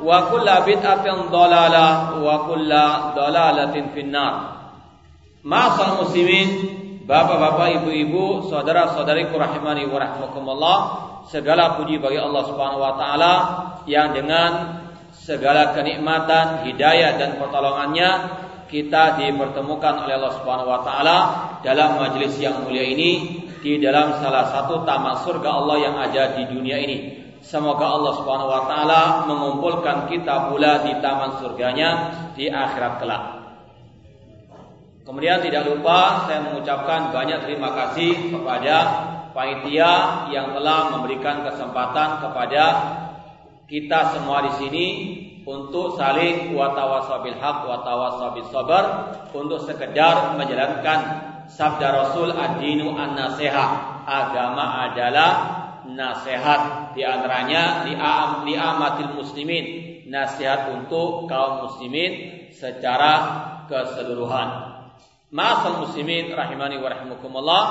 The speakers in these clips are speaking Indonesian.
wa kulla bid'atin dalalah wa kulla dalalatin finnar. Ma'asal muslimin, bapak-bapak, ibu-ibu, saudara-saudariku rahimani wa rahmakumullah, segala puji bagi Allah Subhanahu wa taala yang dengan segala kenikmatan, hidayah dan pertolongannya kita dipertemukan oleh Allah Subhanahu wa taala dalam majelis yang mulia ini di dalam salah satu taman surga Allah yang ada di dunia ini. Semoga Allah Subhanahu wa taala mengumpulkan kita pula di taman surganya di akhirat kelak. Kemudian tidak lupa saya mengucapkan banyak terima kasih kepada panitia yang telah memberikan kesempatan kepada kita semua di sini untuk saling watawasabil haq watawasabil sabar untuk sekedar menjalankan sabda Rasul ad-dinu an-nasihat. Agama adalah nasihat di antaranya li amatil muslimin nasihat untuk kaum muslimin secara keseluruhan. Ma'asal muslimin rahimani wa rahimakumullah.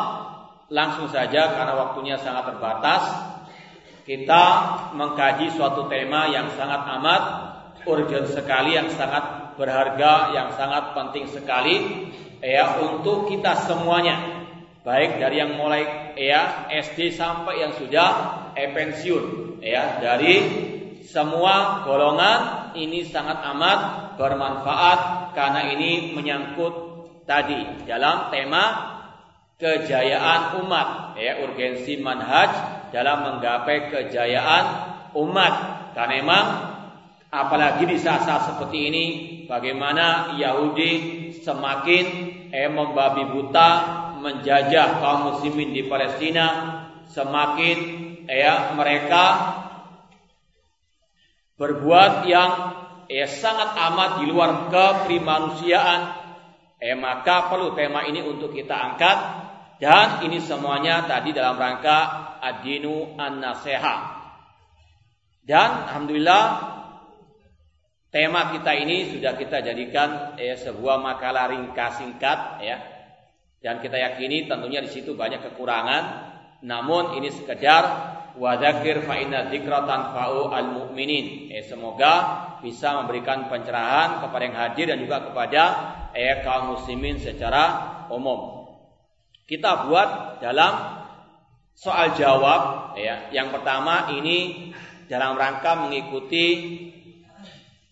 Langsung saja karena waktunya sangat terbatas. Kita mengkaji suatu tema yang sangat amat urgent sekali, yang sangat berharga, yang sangat penting sekali ya untuk kita semuanya. Baik dari yang mulai ya SD sampai yang sudah eh, pensiun. Ya dari semua golongan ini sangat amat bermanfaat karena ini menyangkut tadi dalam tema kejayaan umat. Ya urgensi manhaj dalam menggapai kejayaan umat. Karena memang apalagi di saat-saat seperti ini bagaimana Yahudi semakin eh membabi buta menjajah kaum muslimin di Palestina semakin ya mereka berbuat yang ya sangat amat di luar keprimanusiaan Eh maka perlu tema ini untuk kita angkat dan ini semuanya tadi dalam rangka adinu an-naseha. Dan alhamdulillah tema kita ini sudah kita jadikan eh, sebuah makalah ringkas singkat ya. Dan kita yakini tentunya di situ banyak kekurangan, namun ini sekedar wadzakir fa inna fa'u al mu'minin. Eh, semoga bisa memberikan pencerahan kepada yang hadir dan juga kepada eh, kaum muslimin secara umum. Kita buat dalam soal jawab ya. Yang pertama ini dalam rangka mengikuti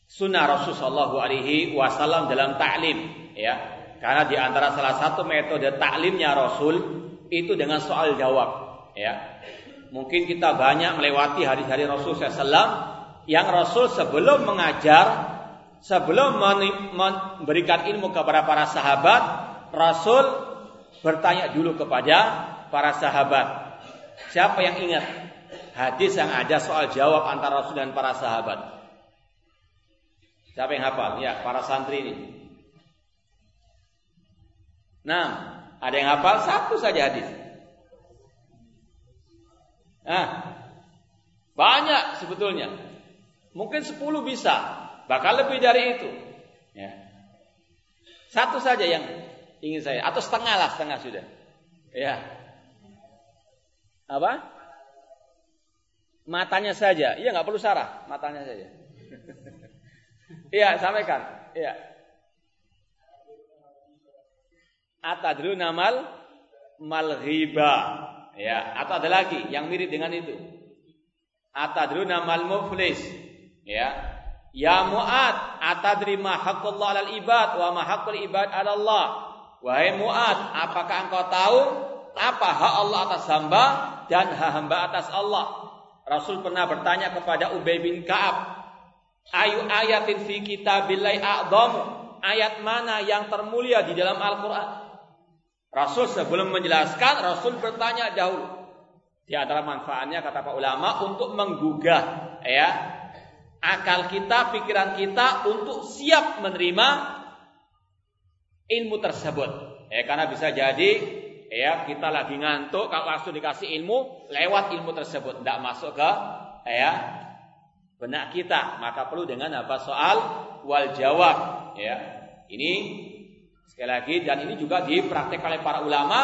sunnah Rasulullah Alaihi Wasallam dalam taklim ya. Karena di antara salah satu metode taklimnya Rasul itu dengan soal jawab ya. Mungkin kita banyak melewati hari-hari Rasul SAW yang Rasul sebelum mengajar sebelum memberikan ilmu kepada para sahabat, Rasul bertanya dulu kepada para sahabat. Siapa yang ingat hadis yang ada soal jawab antara Rasul dan para sahabat? Siapa yang hafal? Ya, para santri ini. Nah, ada yang hafal satu saja hadis. Nah, banyak sebetulnya. Mungkin sepuluh bisa. Bahkan lebih dari itu. Ya. Satu saja yang ingin saya atau setengah lah setengah sudah. Ya. Apa? Matanya saja. Iya nggak perlu sarah, matanya saja. Iya, sampaikan. Iya. Atadru namal malghiba. Ya, atau ada lagi yang mirip dengan itu. Atadru namal muflis. Ya. Ya Mu'ad, atadri ma haqqullah 'alal ibad wa ma haqqul ibad 'ala Allah. Wahai Mu'ad, apakah engkau tahu apa hak Allah atas hamba dan hak hamba atas Allah? Rasul pernah bertanya kepada Ubay bin Ka'ab, Ayu ayatin fi kitabillahi a'dham? Ayat mana yang termulia di dalam Al-Qur'an? Rasul sebelum menjelaskan, Rasul bertanya dahulu. Di antara manfaatnya kata pak ulama untuk menggugah ya akal kita, pikiran kita untuk siap menerima ilmu tersebut. Ya, karena bisa jadi ya kita lagi ngantuk kalau langsung dikasih ilmu lewat ilmu tersebut tidak masuk ke ya benak kita maka perlu dengan apa soal wal jawab ya ini Sekali lagi dan ini juga dipraktek oleh para ulama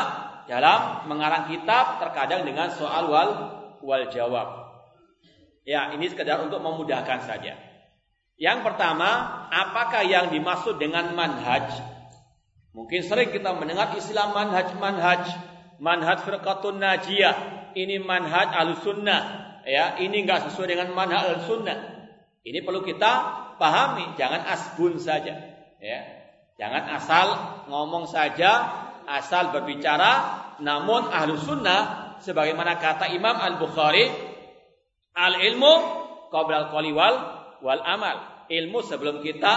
dalam mengarang kitab terkadang dengan soal wal wal jawab. Ya, ini sekedar untuk memudahkan saja. Yang pertama, apakah yang dimaksud dengan manhaj? Mungkin sering kita mendengar istilah manhaj manhaj, manhaj firqatun najiyah. Ini manhaj al-sunnah, ya. Ini enggak sesuai dengan manhaj al-sunnah. Ini perlu kita pahami, jangan asbun saja, ya. Jangan asal ngomong saja, asal berbicara, namun ahlu sunnah, sebagaimana kata Imam Al-Bukhari, al-ilmu qoblal qali wal, wal amal. Ilmu sebelum kita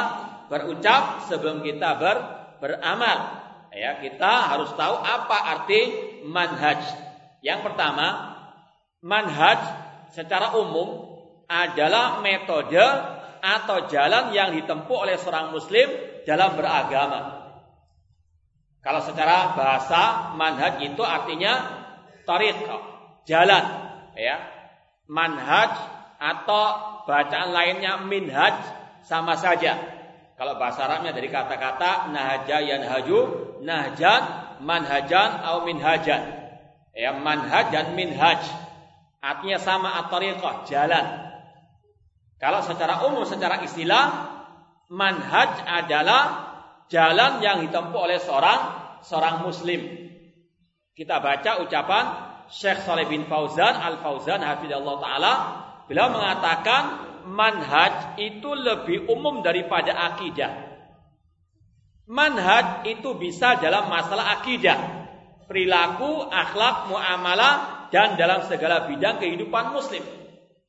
berucap, sebelum kita ber, beramal. Ya, kita harus tahu apa arti manhaj. Yang pertama, manhaj secara umum adalah metode atau jalan yang ditempuh oleh seorang muslim dalam beragama. Kalau secara bahasa manhaj itu artinya tariq, jalan, ya. Manhaj atau bacaan lainnya minhaj sama saja. Kalau bahasa Arabnya dari kata-kata nahaja yanhaju, nahjan, manhajan atau minhajan. Ya, manhaj dan minhaj. Artinya sama atau jalan. Kalau secara umum, secara istilah, manhaj adalah jalan yang ditempuh oleh seorang seorang muslim. Kita baca ucapan Syekh Saleh bin Fauzan Al Fauzan hafizallahu taala beliau mengatakan manhaj itu lebih umum daripada akidah. Manhaj itu bisa dalam masalah akidah, perilaku, akhlak, muamalah dan dalam segala bidang kehidupan muslim.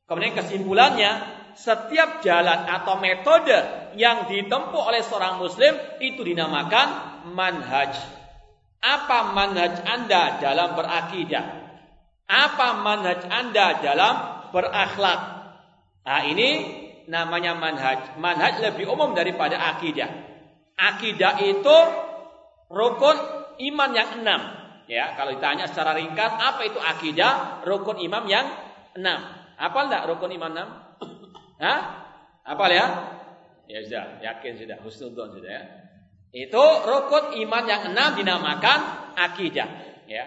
Kemudian kesimpulannya, setiap jalan atau metode yang ditempuh oleh seorang muslim itu dinamakan manhaj. Apa manhaj Anda dalam berakidah? Apa manhaj Anda dalam berakhlak? Nah, ini namanya manhaj. Manhaj lebih umum daripada akidah. Akidah itu rukun iman yang enam. Ya, kalau ditanya secara ringkas, apa itu akidah? Rukun imam yang enam. Apa enggak rukun iman enam? Hah? Apa ya? Ya sudah, yakin sudah, husnudzon sudah ya. Itu rukun iman yang enam dinamakan akidah, ya.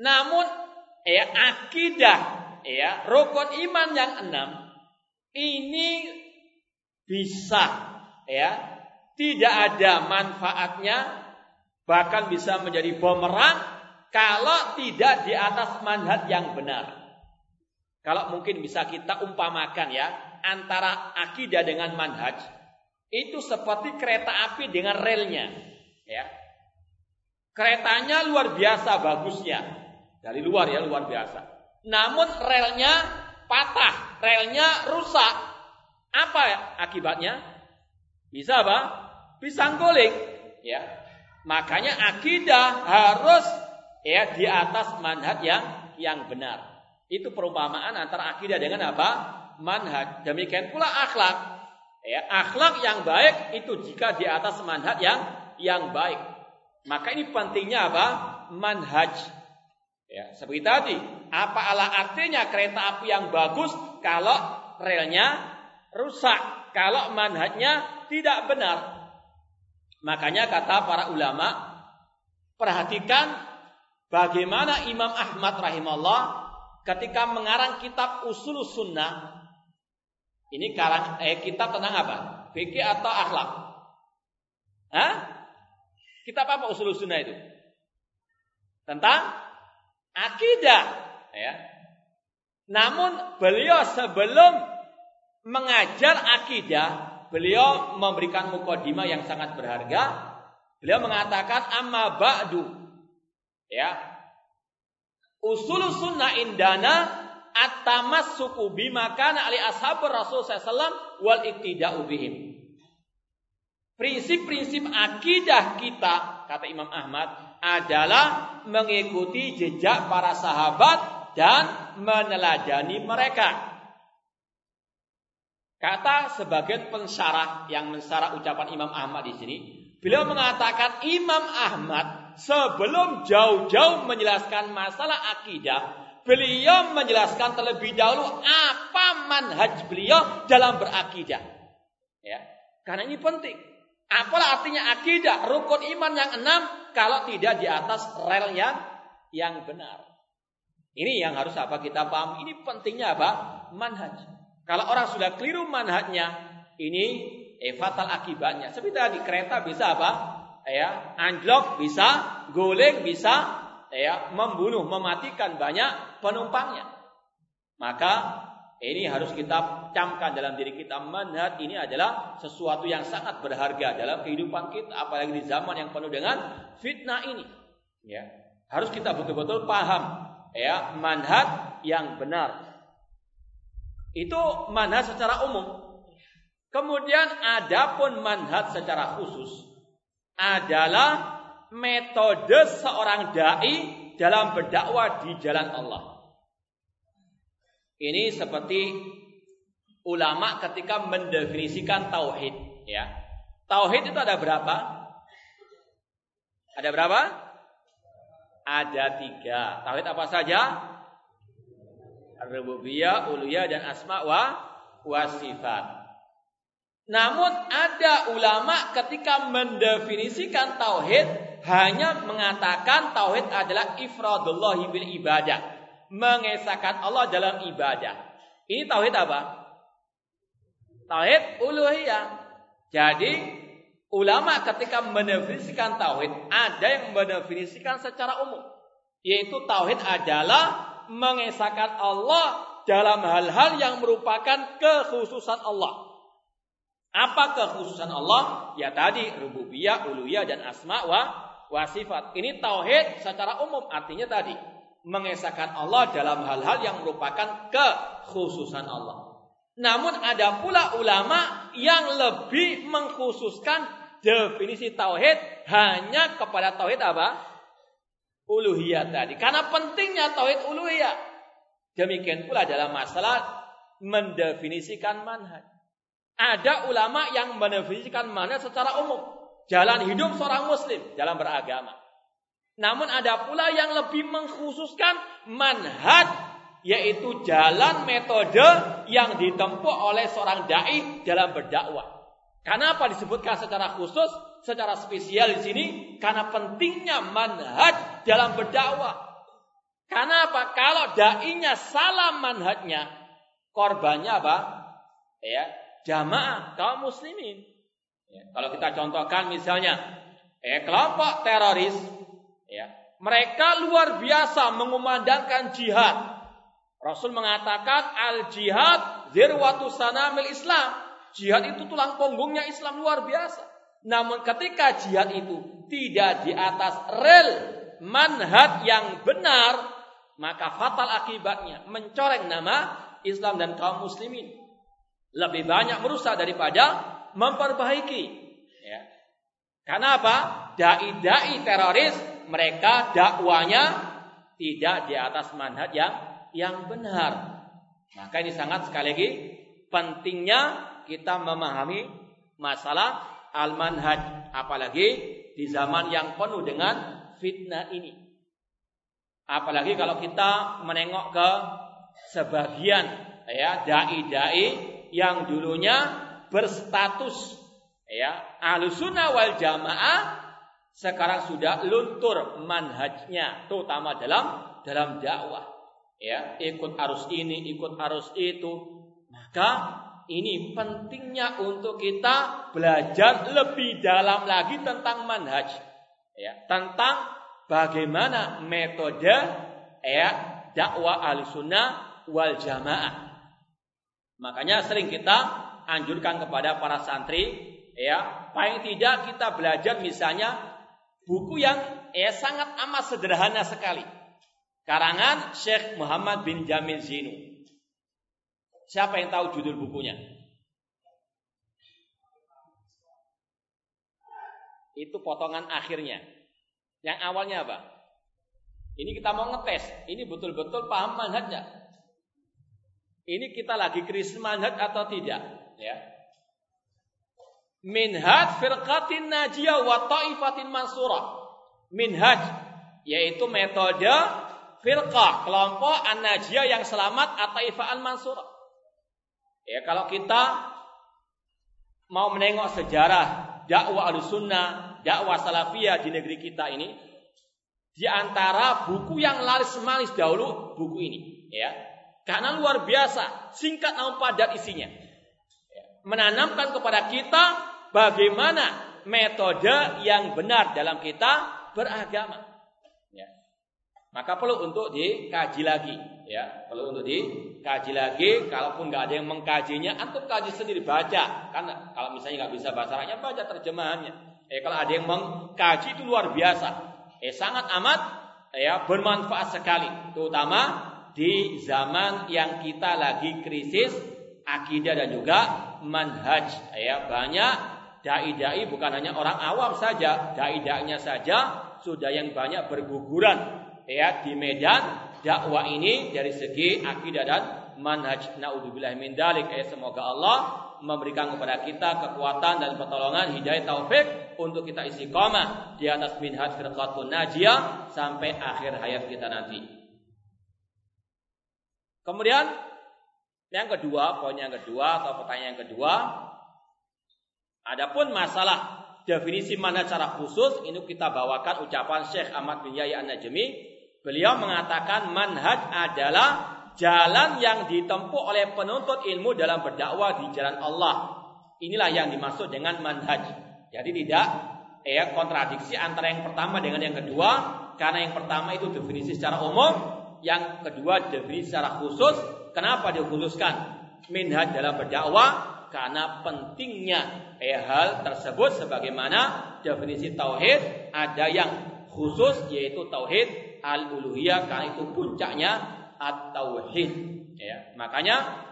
Namun ya akidah ya rukun iman yang enam ini bisa ya tidak ada manfaatnya bahkan bisa menjadi bumerang kalau tidak di atas manhaj yang benar. Kalau mungkin bisa kita umpamakan ya, antara akidah dengan manhaj itu seperti kereta api dengan relnya, ya. Keretanya luar biasa bagusnya. Dari luar ya luar biasa. Namun relnya patah, relnya rusak. Apa ya akibatnya? Bisa apa? Bisa guling, ya. Makanya akidah harus ya di atas manhaj yang yang benar. Itu perumpamaan antara akidah dengan apa? Manhaj. Demikian pula akhlak. Ya, akhlak yang baik itu jika di atas manhaj yang yang baik. Maka ini pentingnya apa? Manhaj. Ya, seperti tadi, apa ala artinya kereta api yang bagus kalau relnya rusak, kalau manhajnya tidak benar. Makanya kata para ulama, perhatikan bagaimana Imam Ahmad rahimahullah ketika mengarang kitab Usul Sunnah ini karang eh kitab tentang apa? Fikih atau akhlak? Hah? Kitab apa Usul Sunnah itu? Tentang akidah, ya. Namun beliau sebelum mengajar akidah, beliau memberikan mukadimah yang sangat berharga. Beliau mengatakan amma ba'du. Ya. Usul sunnah indana at-tamassuku bima kana ali ashabur Rasul sallallahu wal iktida'u bihim. Prinsip-prinsip akidah kita, kata Imam Ahmad, adalah mengikuti jejak para sahabat dan meneladani mereka. Kata sebagian pensyarah yang mensyarah ucapan Imam Ahmad di sini, beliau mengatakan Imam Ahmad sebelum jauh-jauh menjelaskan masalah akidah, beliau menjelaskan terlebih dahulu apa manhaj beliau dalam berakidah. Ya, karena ini penting. Apalah artinya akidah, rukun iman yang enam kalau tidak di atas rel yang yang benar. Ini yang harus apa kita paham. Ini pentingnya apa? Manhaj. Kalau orang sudah keliru manhajnya, ini eh, fatal akibatnya. Seperti tadi kereta bisa apa? Ya, anjlok bisa, goleng bisa, ya, membunuh, mematikan banyak penumpangnya. Maka ini harus kita camkan dalam diri kita. Manhaj ini adalah sesuatu yang sangat berharga dalam kehidupan kita, apalagi di zaman yang penuh dengan fitnah ini. Ya, harus kita betul-betul paham ya manhaj yang benar. Itu manhaj secara umum. Kemudian adapun manhaj secara khusus adalah metode seorang dai dalam berdakwah di jalan Allah. Ini seperti ulama ketika mendefinisikan tauhid, ya. Tauhid itu ada berapa? Ada berapa? Ada tiga. Tauhid apa saja? Rububiyah, uluhiyah dan asma wa wa sifat. Namun ada ulama ketika mendefinisikan tauhid hanya mengatakan tauhid adalah ifradullah bil ibadah, mengesahkan Allah dalam ibadah. Ini tauhid apa? Tauhid uluhiyah. Jadi ulama ketika mendefinisikan tauhid ada yang mendefinisikan secara umum, yaitu tauhid adalah mengesahkan Allah dalam hal-hal yang merupakan kekhususan Allah. Apa kekhususan Allah? Ya tadi rububiyah, uluhiyah dan asma wa wa sifat. Ini tauhid secara umum artinya tadi mengesahkan Allah dalam hal-hal yang merupakan kekhususan Allah. Namun ada pula ulama yang lebih mengkhususkan definisi tauhid hanya kepada tauhid apa? uluhiyah tadi. Karena pentingnya tauhid uluhiyah. Demikian pula dalam masalah mendefinisikan manhaj. Ada ulama yang mendefinisikan manhaj secara umum. Jalan hidup seorang muslim dalam beragama. Namun ada pula yang lebih mengkhususkan manhaj yaitu jalan metode yang ditempuh oleh seorang dai dalam berdakwah. Kenapa disebutkan secara khusus, secara spesial di sini? Karena pentingnya manhaj dalam berdakwah. Karena apa? Kalau dai-nya salah manhajnya, korbannya apa? Ya, jamaah kaum muslimin. Ya, kalau kita contohkan misalnya, eh kelompok teroris, ya, mereka luar biasa mengumandangkan jihad. Rasul mengatakan al jihad zirwatu sanamil Islam. Jihad itu tulang punggungnya Islam luar biasa. Namun ketika jihad itu tidak di atas rel manhaj yang benar, maka fatal akibatnya mencoreng nama Islam dan kaum muslimin. Lebih banyak merusak daripada memperbaiki. Ya. Karena apa? Dai-dai teroris mereka dakwanya tidak di atas manhaj yang yang benar. Maka ini sangat sekali lagi pentingnya kita memahami masalah al-manhaj apalagi di zaman yang penuh dengan fitnah ini. Apalagi kalau kita menengok ke sebagian ya dai-dai yang dulunya berstatus ya ahlussunnah wal jamaah sekarang sudah luntur manhajnya terutama dalam dalam dakwah ya ikut arus ini ikut arus itu. Maka ini pentingnya untuk kita belajar lebih dalam lagi tentang manhaj ya tentang bagaimana metode ya dakwah al-sunnah wal jamaah makanya sering kita anjurkan kepada para santri ya paling tidak kita belajar misalnya buku yang ya sangat amat sederhana sekali. Karangan Syekh Muhammad bin Jamil Zinu. Siapa yang tahu judul bukunya? Itu potongan akhirnya. Yang awalnya apa? Ini kita mau ngetes. Ini betul-betul paham manhajnya ini kita lagi krisis manhaj atau tidak? Ya. Minhaj firqatin najiyah wa ta'ifatin mansurah. Minhaj yaitu metode firqah kelompok an-najiyah yang selamat atau ifa'an mansurah. Ya kalau kita mau menengok sejarah dakwah al-sunnah dakwah salafiyah di negeri kita ini di antara buku yang laris manis dahulu buku ini ya karena luar biasa singkat namun padat isinya menanamkan kepada kita bagaimana metode yang benar dalam kita beragama. Ya. Maka perlu untuk dikaji lagi, ya. Perlu untuk dikaji lagi. Kalaupun nggak ada yang mengkajinya, antum kaji sendiri baca. Karena kalau misalnya nggak bisa bahasa Arabnya, baca terjemahannya. Eh kalau ada yang mengkaji itu luar biasa. Eh sangat amat ya bermanfaat sekali, terutama di zaman yang kita lagi krisis akidah dan juga manhaj. Ya banyak dai-dai bukan hanya orang awam saja dai-dainya saja sudah yang banyak berguguran. Ya di medan dakwah ini dari segi akidah dan manhaj. Naudzubillah min dalik. Ya semoga Allah memberikan kepada kita kekuatan dan pertolongan hidayah taufik untuk kita istiqamah di atas minhaj firqatun najiyah sampai akhir hayat kita nanti. Kemudian yang kedua, poin yang kedua atau pertanyaan yang kedua, adapun masalah definisi mana cara khusus ini kita bawakan ucapan Syekh Ahmad bin Yahya An-Najmi. Beliau mengatakan manhaj adalah jalan yang ditempuh oleh penuntut ilmu dalam berdakwah di jalan Allah. Inilah yang dimaksud dengan manhaj. Jadi tidak ya kontradiksi antara yang pertama dengan yang kedua karena yang pertama itu definisi secara umum, yang kedua definisi secara khusus. Kenapa dikhususkan? Minhaj dalam berdakwah. Karena pentingnya eh, hal tersebut sebagaimana definisi tauhid. Ada yang khusus yaitu tauhid al-uluhiyah. Karena itu puncaknya at-tauhid. Ya. Makanya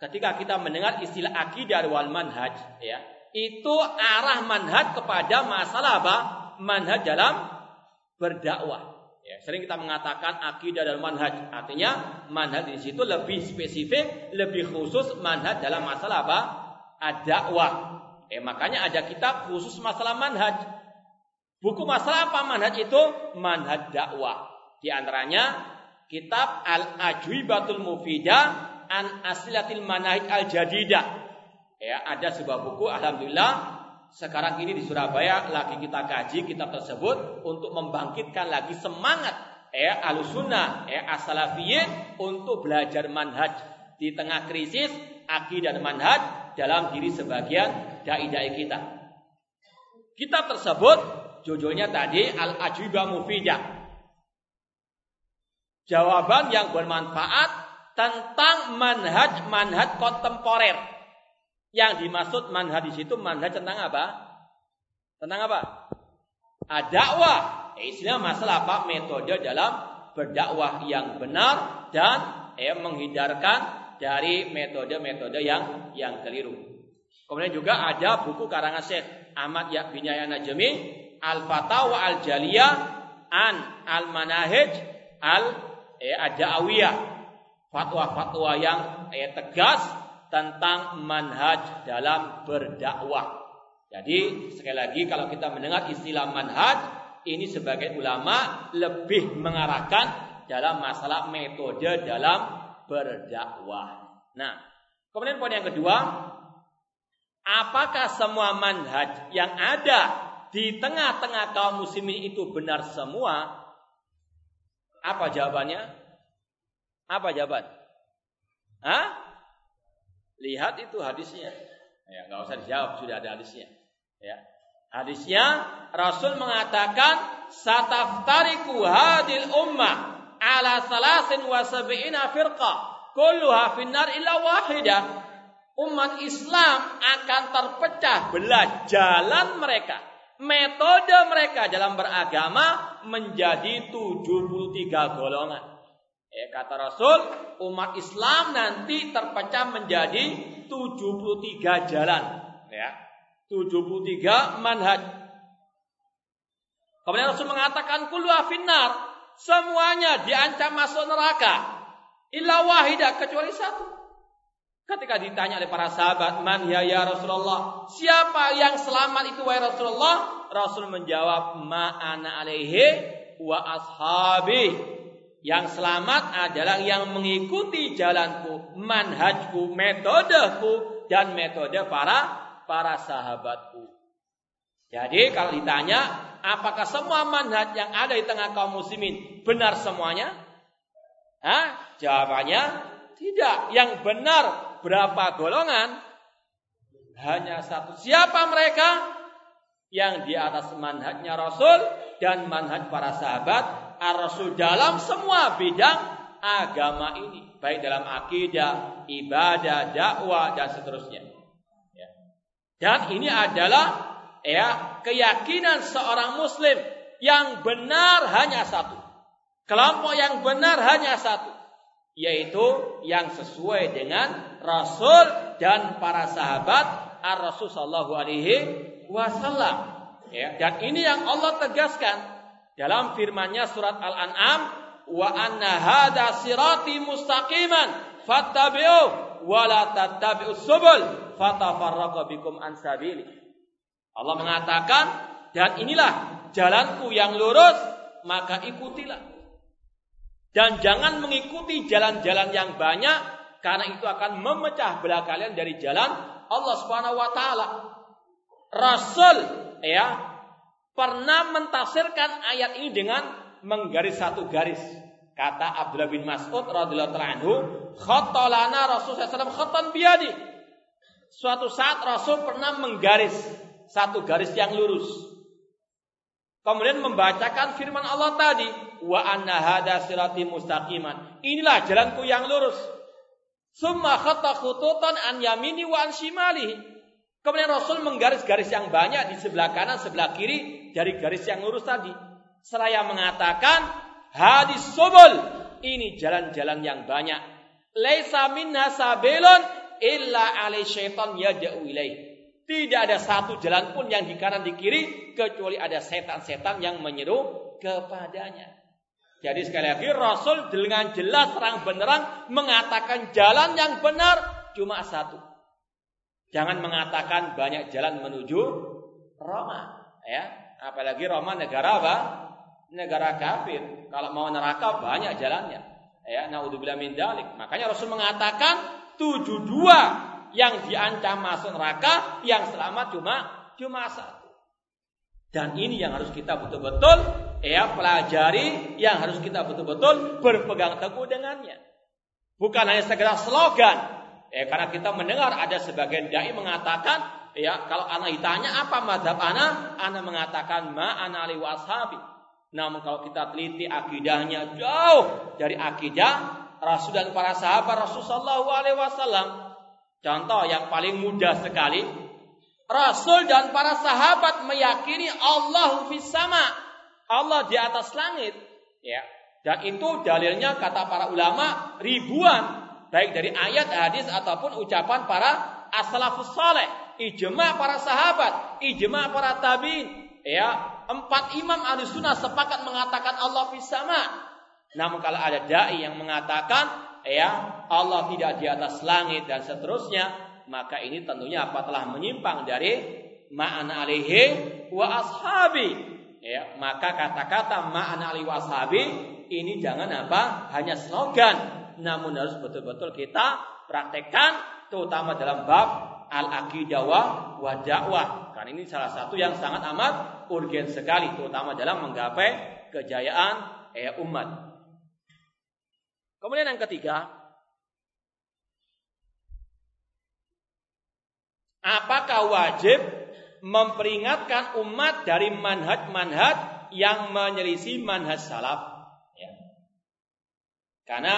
ketika kita mendengar istilah akidah wal manhaj ya itu arah manhaj kepada masalah apa? Manhaj dalam berdakwah Ya, sering kita mengatakan akidah dan manhaj. Artinya manhaj di situ lebih spesifik, lebih khusus manhaj dalam masalah apa? ad-dakwah. Eh makanya ada kitab khusus masalah manhaj. Buku masalah apa manhaj itu? Manhaj dakwah. Di antaranya kitab Al-Ajwibatul Mufidah an Asliyatil Manahij Al-Jadidah. Ya, ada sebuah buku alhamdulillah sekarang ini di Surabaya lagi kita kaji kitab tersebut untuk membangkitkan lagi semangat ya alusunnah ya asalafiyin untuk belajar manhaj di tengah krisis akidah dan manhaj dalam diri sebagian dai-dai kita. Kitab tersebut judulnya tadi Al-Ajwibah Mufidah. Jawaban yang bermanfaat tentang manhaj-manhaj kontemporer. Yang dimaksud manhaj di situ manhaj tentang apa? Tentang apa? Dakwah. Eh, istilah masalah apa? Metode dalam berdakwah yang benar dan eh, menghindarkan dari metode-metode yang yang keliru. Kemudian juga ada buku karangan Syekh Ahmad ya bin Yahya Najmi Al-Fatawa Al-Jaliyah an Al-Manahij al eh. Fatwa-fatwa yang eh, tegas tentang manhaj dalam berdakwah. Jadi sekali lagi kalau kita mendengar istilah manhaj ini sebagai ulama lebih mengarahkan dalam masalah metode dalam berdakwah. Nah, kemudian poin yang kedua, apakah semua manhaj yang ada di tengah-tengah kaum muslimin itu benar semua, apa jawabannya? Apa jawaban? Hah? Lihat itu hadisnya. Ya, nggak usah dijawab, sudah ada hadisnya. Ya. Hadisnya Rasul mengatakan sataftariku hadil ummah ala salasin wa sab'ina firqa kulluha finnar illa wahidah. Umat Islam akan terpecah belah jalan mereka. Metode mereka dalam beragama menjadi 73 golongan. Eh, kata Rasul, umat Islam nanti terpecah menjadi 73 jalan. Ya, 73 manhaj. Kemudian Rasul mengatakan kullu finnar Semuanya diancam masuk neraka. Illa wahidah kecuali satu. Ketika ditanya oleh para sahabat, "Man ya ya Rasulullah?" Siapa yang selamat itu wahai Rasulullah? Rasul menjawab, "Ma ana alaihi wa ashabi." Yang selamat adalah yang mengikuti jalanku, manhajku, metodeku dan metode para para sahabatku. Jadi kalau ditanya apakah semua manhaj yang ada di tengah kaum muslimin benar semuanya? Hah? Jawabannya tidak. Yang benar berapa golongan? Hanya satu. Siapa mereka? Yang di atas manhajnya Rasul dan manhaj para sahabat Ar-Rasul dalam semua bidang agama ini. Baik dalam akidah, ibadah, dakwah, dan seterusnya. Ya. Dan ini adalah ya keyakinan seorang muslim yang benar hanya satu. Kelompok yang benar hanya satu, yaitu yang sesuai dengan Rasul dan para sahabat Ar-Rasul sallallahu alaihi wasallam. Ya, dan ini yang Allah tegaskan dalam firman-Nya surat Al-An'am, "Wa anna hada sirati mustaqiman fattabi'u wa la tattabi'us subul fatafarraqu bikum an sabili." Allah mengatakan, dan inilah jalanku yang lurus, maka ikutilah. Dan jangan mengikuti jalan-jalan yang banyak, karena itu akan memecah belah kalian dari jalan Allah Subhanahu wa taala. Rasul ya pernah mentafsirkan ayat ini dengan menggaris satu garis. Kata Abdullah bin Mas'ud radhiyallahu anhu, "Khattalana Rasul sallallahu khattan biyadi." Suatu saat Rasul pernah menggaris satu garis yang lurus. Kemudian membacakan firman Allah tadi, wa anna hada sirati mustaqiman. Inilah jalanku yang lurus. Summa khata khututan an yamini wa an shimali. Kemudian Rasul menggaris garis yang banyak di sebelah kanan, sebelah kiri dari garis yang lurus tadi. Seraya mengatakan hadis subul ini jalan-jalan yang banyak. Laisa minna sabelon illa alai syaitan yad'u ilaih. Tidak ada satu jalan pun yang di kanan di kiri kecuali ada setan-setan yang menyeru kepadanya. Jadi sekali lagi Rasul dengan jelas terang benerang mengatakan jalan yang benar cuma satu. Jangan mengatakan banyak jalan menuju Roma, ya. Apalagi Roma negara apa? Negara kafir. Kalau mau neraka banyak jalannya. Ya, naudzubillah min dalik. Makanya Rasul mengatakan tujuh dua yang diancam masuk neraka, yang selamat cuma cuma satu. Dan ini yang harus kita betul-betul ya pelajari, yang harus kita betul-betul berpegang teguh dengannya. Bukan hanya sekedar slogan. Ya, karena kita mendengar ada sebagian dai mengatakan, ya kalau anak ditanya apa madhab anak, anak mengatakan ma anali washabi. Namun kalau kita teliti akidahnya jauh dari akidah Rasul dan para sahabat Rasulullah SAW Contoh yang paling mudah sekali. Rasul dan para sahabat meyakini Allah sama. Allah di atas langit. Ya. Dan itu dalilnya kata para ulama ribuan. Baik dari ayat, hadis ataupun ucapan para as-salafus saleh. Ijma para sahabat, ijma para tabi'in. Ya, empat imam ahli sunnah sepakat mengatakan Allah fis sama. Namun kalau ada dai yang mengatakan ya Allah tidak di atas langit dan seterusnya, maka ini tentunya apa telah menyimpang dari ma'ana alihi wa ashabi. Ya, maka kata-kata ma'ana alihi wa ashabi ini jangan apa? Hanya slogan, namun harus betul-betul kita praktekkan terutama dalam bab al-aqidah wa dakwah. Karena ini salah satu yang sangat amat urgen sekali terutama dalam menggapai kejayaan eh, umat. Kemudian yang ketiga, apakah wajib memperingatkan umat dari manhaj-manhaj yang menyelisih manhaj salaf? Ya. Karena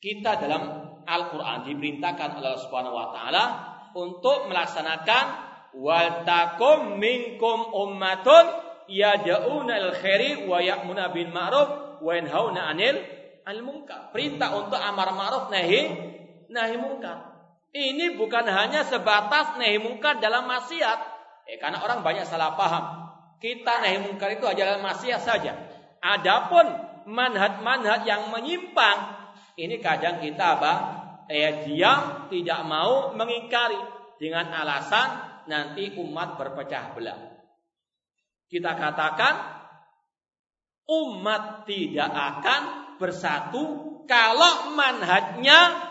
kita dalam Al-Quran diperintahkan oleh Allah Subhanahu Wa Taala untuk melaksanakan wal takum minkum ummatun yad'una al khairi wa ya'muna bil ma'ruf wa yanhauna 'anil al munkar. Perintah untuk amar ma'ruf nahi nahi munkar. Ini bukan hanya sebatas nahi munkar dalam maksiat. Eh, karena orang banyak salah paham. Kita nahi munkar itu adalah maksiat saja. Adapun manhaj-manhaj yang menyimpang, ini kadang kita apa? Eh, diam, tidak mau mengingkari dengan alasan nanti umat berpecah belah. Kita katakan umat tidak akan bersatu kalau manhajnya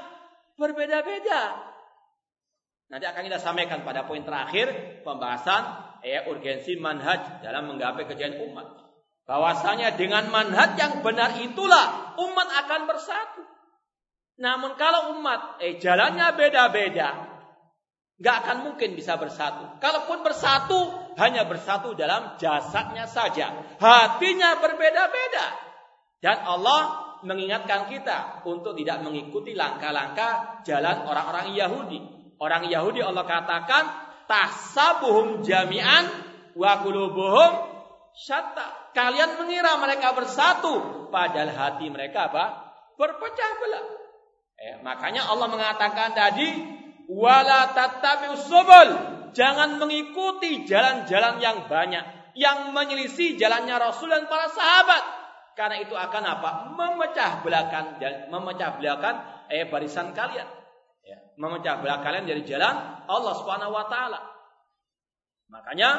berbeda-beda. Nanti akan kita sampaikan pada poin terakhir pembahasan ya urgensi manhaj dalam menggapai kejayaan umat. Bahwasanya dengan manhaj yang benar itulah umat akan bersatu. Namun kalau umat eh jalannya beda-beda, nggak akan mungkin bisa bersatu. Kalaupun bersatu, hanya bersatu dalam jasadnya saja. Hatinya berbeda-beda. Dan Allah mengingatkan kita untuk tidak mengikuti langkah-langkah jalan orang-orang Yahudi. Orang Yahudi Allah katakan tasabuhum jami'an wa qulubuhum syatta. Kalian mengira mereka bersatu padahal hati mereka apa? Berpecah belah. Eh, makanya Allah mengatakan tadi wala tattabi'us jangan mengikuti jalan-jalan yang banyak yang menyelisih jalannya Rasul dan para sahabat. Karena itu akan apa? Memecah belahkan dan memecah belahkan eh barisan kalian. Ya, memecah belah kalian dari jalan Allah Subhanahu wa taala. Makanya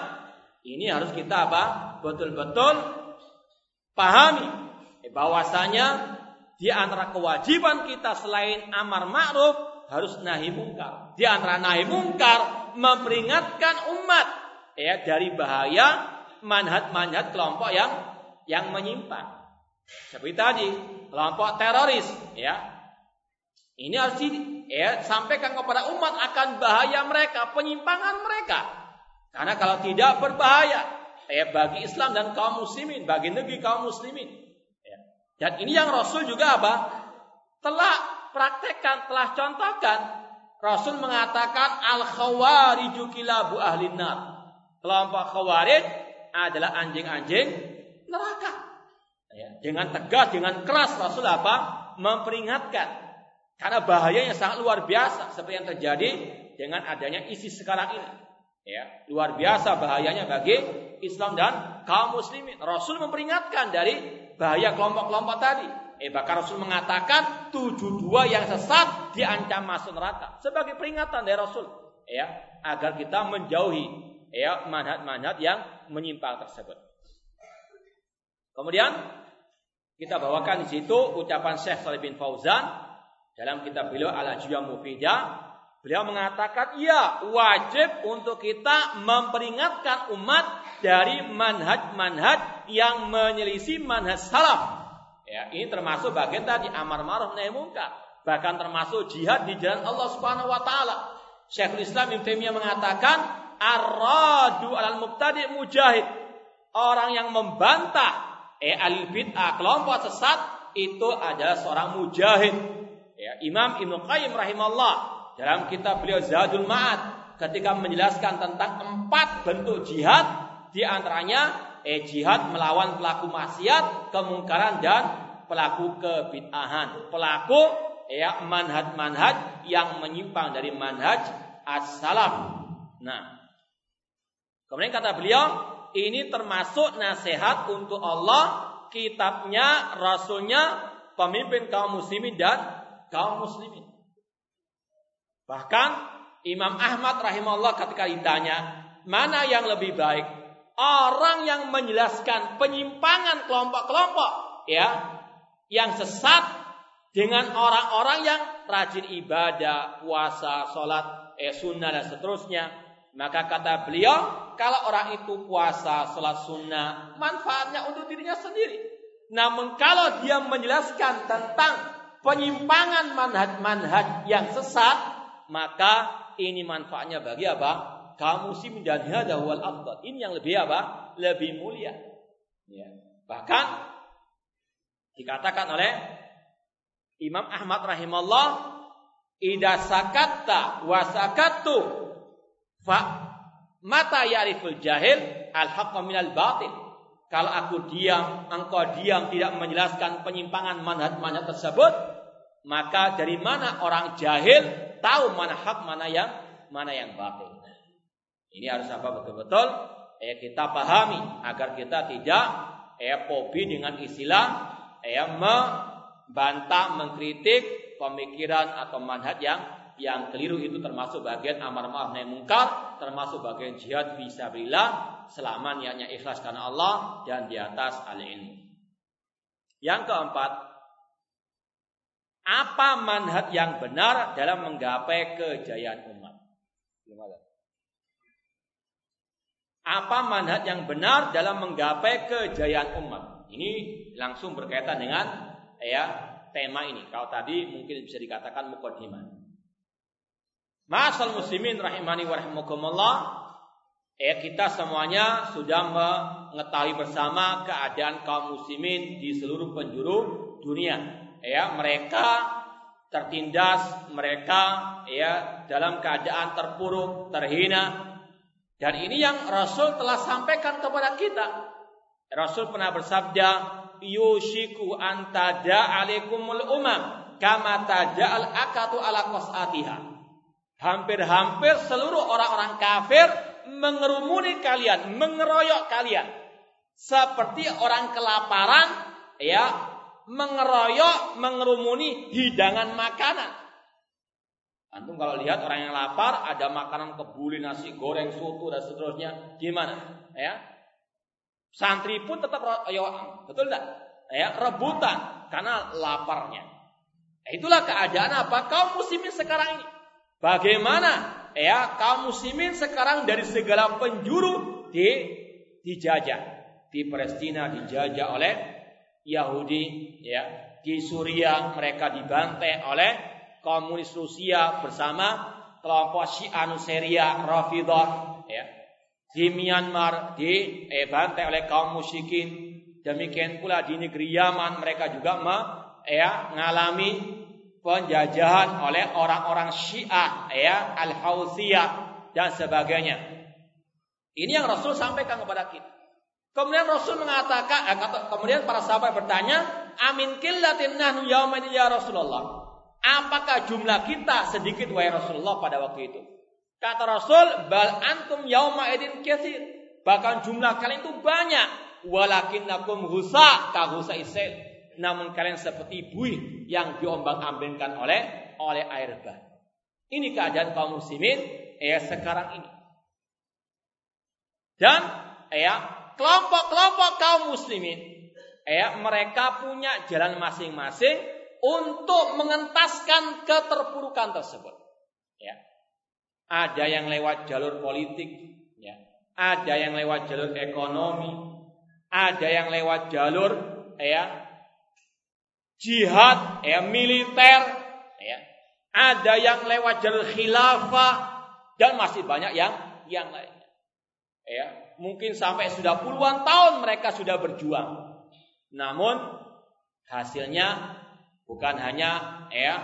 ini harus kita apa? Betul-betul pahami eh, bahwasanya di antara kewajiban kita selain amar ma'ruf harus nahi mungkar. Di antara nahi mungkar memperingatkan umat ya dari bahaya manhat-manhat kelompok yang yang menyimpang. Seperti tadi, kelompok teroris ya. Ini harus di, ya, sampaikan kepada umat akan bahaya mereka, penyimpangan mereka. Karena kalau tidak berbahaya ya bagi Islam dan kaum muslimin, bagi negeri kaum muslimin. Ya. Dan ini yang Rasul juga apa? Telah praktekkan, telah contohkan Rasul mengatakan al khawariju kilabu ahlin nar. Kelompok khawarij adalah anjing-anjing neraka. Ya, dengan tegas, dengan keras Rasul apa? Memperingatkan. Karena bahayanya sangat luar biasa seperti yang terjadi dengan adanya isi sekarang ini. Ya, luar biasa bahayanya bagi Islam dan kaum muslimin. Rasul memperingatkan dari bahaya kelompok-kelompok tadi. Eh bahkan Rasul mengatakan tujuh dua yang sesat diancam masuk neraka sebagai peringatan dari Rasul ya agar kita menjauhi ya manhaj-manhaj yang menyimpang tersebut. Kemudian kita bawakan di situ ucapan Syekh Salih bin Fauzan dalam kitab beliau Al-Ajiyah Mufidah Beliau mengatakan, ya wajib untuk kita memperingatkan umat dari manhaj-manhaj yang menyelisih manhaj salaf. Ya, ini termasuk bagian tadi amar ma'ruf nahi munkar. Bahkan termasuk jihad di jalan Allah Subhanahu wa taala. Syekhul Islam Ibnu Taimiyah mengatakan, "Ar-radu 'alal mubtadi' mujahid." Orang yang membantah eh al bid'ah kelompok sesat itu adalah seorang mujahid. Ya, Imam Ibnu Qayyim rahimahullah dalam kitab beliau Zadul Ma'ad ketika menjelaskan tentang empat bentuk jihad di antaranya eh jihad melawan pelaku maksiat, kemungkaran dan pelaku kebid'ahan. Pelaku ya manhaj-manhaj yang menyimpang dari manhaj as-salaf. Nah, kemudian kata beliau, ini termasuk nasihat untuk Allah, kitabnya, rasulnya, pemimpin kaum muslimin dan kaum muslimin. Bahkan Imam Ahmad rahimahullah ketika ditanya, mana yang lebih baik? orang yang menjelaskan penyimpangan kelompok-kelompok ya yang sesat dengan orang-orang yang rajin ibadah, puasa, sholat, eh, sunnah dan seterusnya. Maka kata beliau, kalau orang itu puasa, sholat sunnah, manfaatnya untuk dirinya sendiri. Namun kalau dia menjelaskan tentang penyimpangan manhaj-manhaj yang sesat, maka ini manfaatnya bagi apa? Kaum muslim dan hada afdal. Ini yang lebih apa? Lebih mulia. Ya. Bahkan dikatakan oleh Imam Ahmad rahimahullah, "Idza sakatta wa sakattu fa mata ya'riful jahil al-haqqa minal batil." Kalau aku diam, engkau diam tidak menjelaskan penyimpangan manhaj-manhaj tersebut, maka dari mana orang jahil tahu mana hak, mana yang mana yang batil? Ini harus apa betul-betul eh kita pahami agar kita tidak eh pobi dengan istilah eh membantah, mengkritik pemikiran atau manhaj yang yang keliru itu termasuk bagian amar ma'ruf nahi mungkar, termasuk bagian jihad fisabilillah selama niatnya ikhlas karena Allah dan di atas al ilmu. Yang keempat, apa manhaj yang benar dalam menggapai kejayaan umat? Apa manhaj yang benar dalam menggapai kejayaan umat? Ini langsung berkaitan dengan ya tema ini. Kalau tadi mungkin bisa dikatakan mukadimah. Masal muslimin rahimani wa rahimakumullah. Ya kita semuanya sudah mengetahui bersama keadaan kaum muslimin di seluruh penjuru dunia. Ya, mereka tertindas, mereka ya dalam keadaan terpuruk, terhina. Dan ini yang Rasul telah sampaikan kepada kita. Rasul pernah bersabda, "Yushiku antada alaikumul umam kama tada'al akatu ala qas'atiha." Hampir-hampir seluruh orang-orang kafir mengerumuni kalian, mengeroyok kalian. Seperti orang kelaparan, ya, mengeroyok, mengerumuni hidangan makanan. Antum kalau lihat orang yang lapar, ada makanan kebuli, nasi goreng, soto dan seterusnya, gimana? Ya, santri pun tetap royok, betul tidak? Ya, rebutan karena laparnya. Itulah keadaan apa kaum muslimin sekarang ini. Bagaimana ya kaum muslimin sekarang dari segala penjuru di dijajah. Di Palestina dijajah oleh Yahudi ya. Di Suriah mereka dibantai oleh komunis Rusia bersama kelompok Syiah Nuseria Rafidah ya. Di Myanmar dibantai oleh kaum musyrikin. Demikian pula di negeri Yaman mereka juga me, ya, mengalami penjajahan oleh orang-orang Syiah ya Al-Hautsiyah dan sebagainya. Ini yang Rasul sampaikan kepada kita. Kemudian Rasul mengatakan, eh, kemudian para sahabat bertanya, "Amin killatin nahnu yauman ya Rasulullah?" Apakah jumlah kita sedikit wahai Rasulullah pada waktu itu? Kata Rasul, "Bal antum yauma idin katsir." Bahkan jumlah kalian itu banyak. Walakinnakum husa ka husa isel namun kalian seperti buih yang diombang-ambingkan oleh oleh air bah. Ini keadaan kaum muslimin ya sekarang ini. Dan ya kelompok-kelompok kaum muslimin ya mereka punya jalan masing-masing untuk mengentaskan keterpurukan tersebut. Ya. Ada yang lewat jalur politik, ya. Ada yang lewat jalur ekonomi, ada yang lewat jalur ya jihad, ya militer, ya. Ada yang lewat jalur khilafah dan masih banyak yang yang lainnya. Ya, mungkin sampai sudah puluhan tahun mereka sudah berjuang. Namun hasilnya bukan hanya ya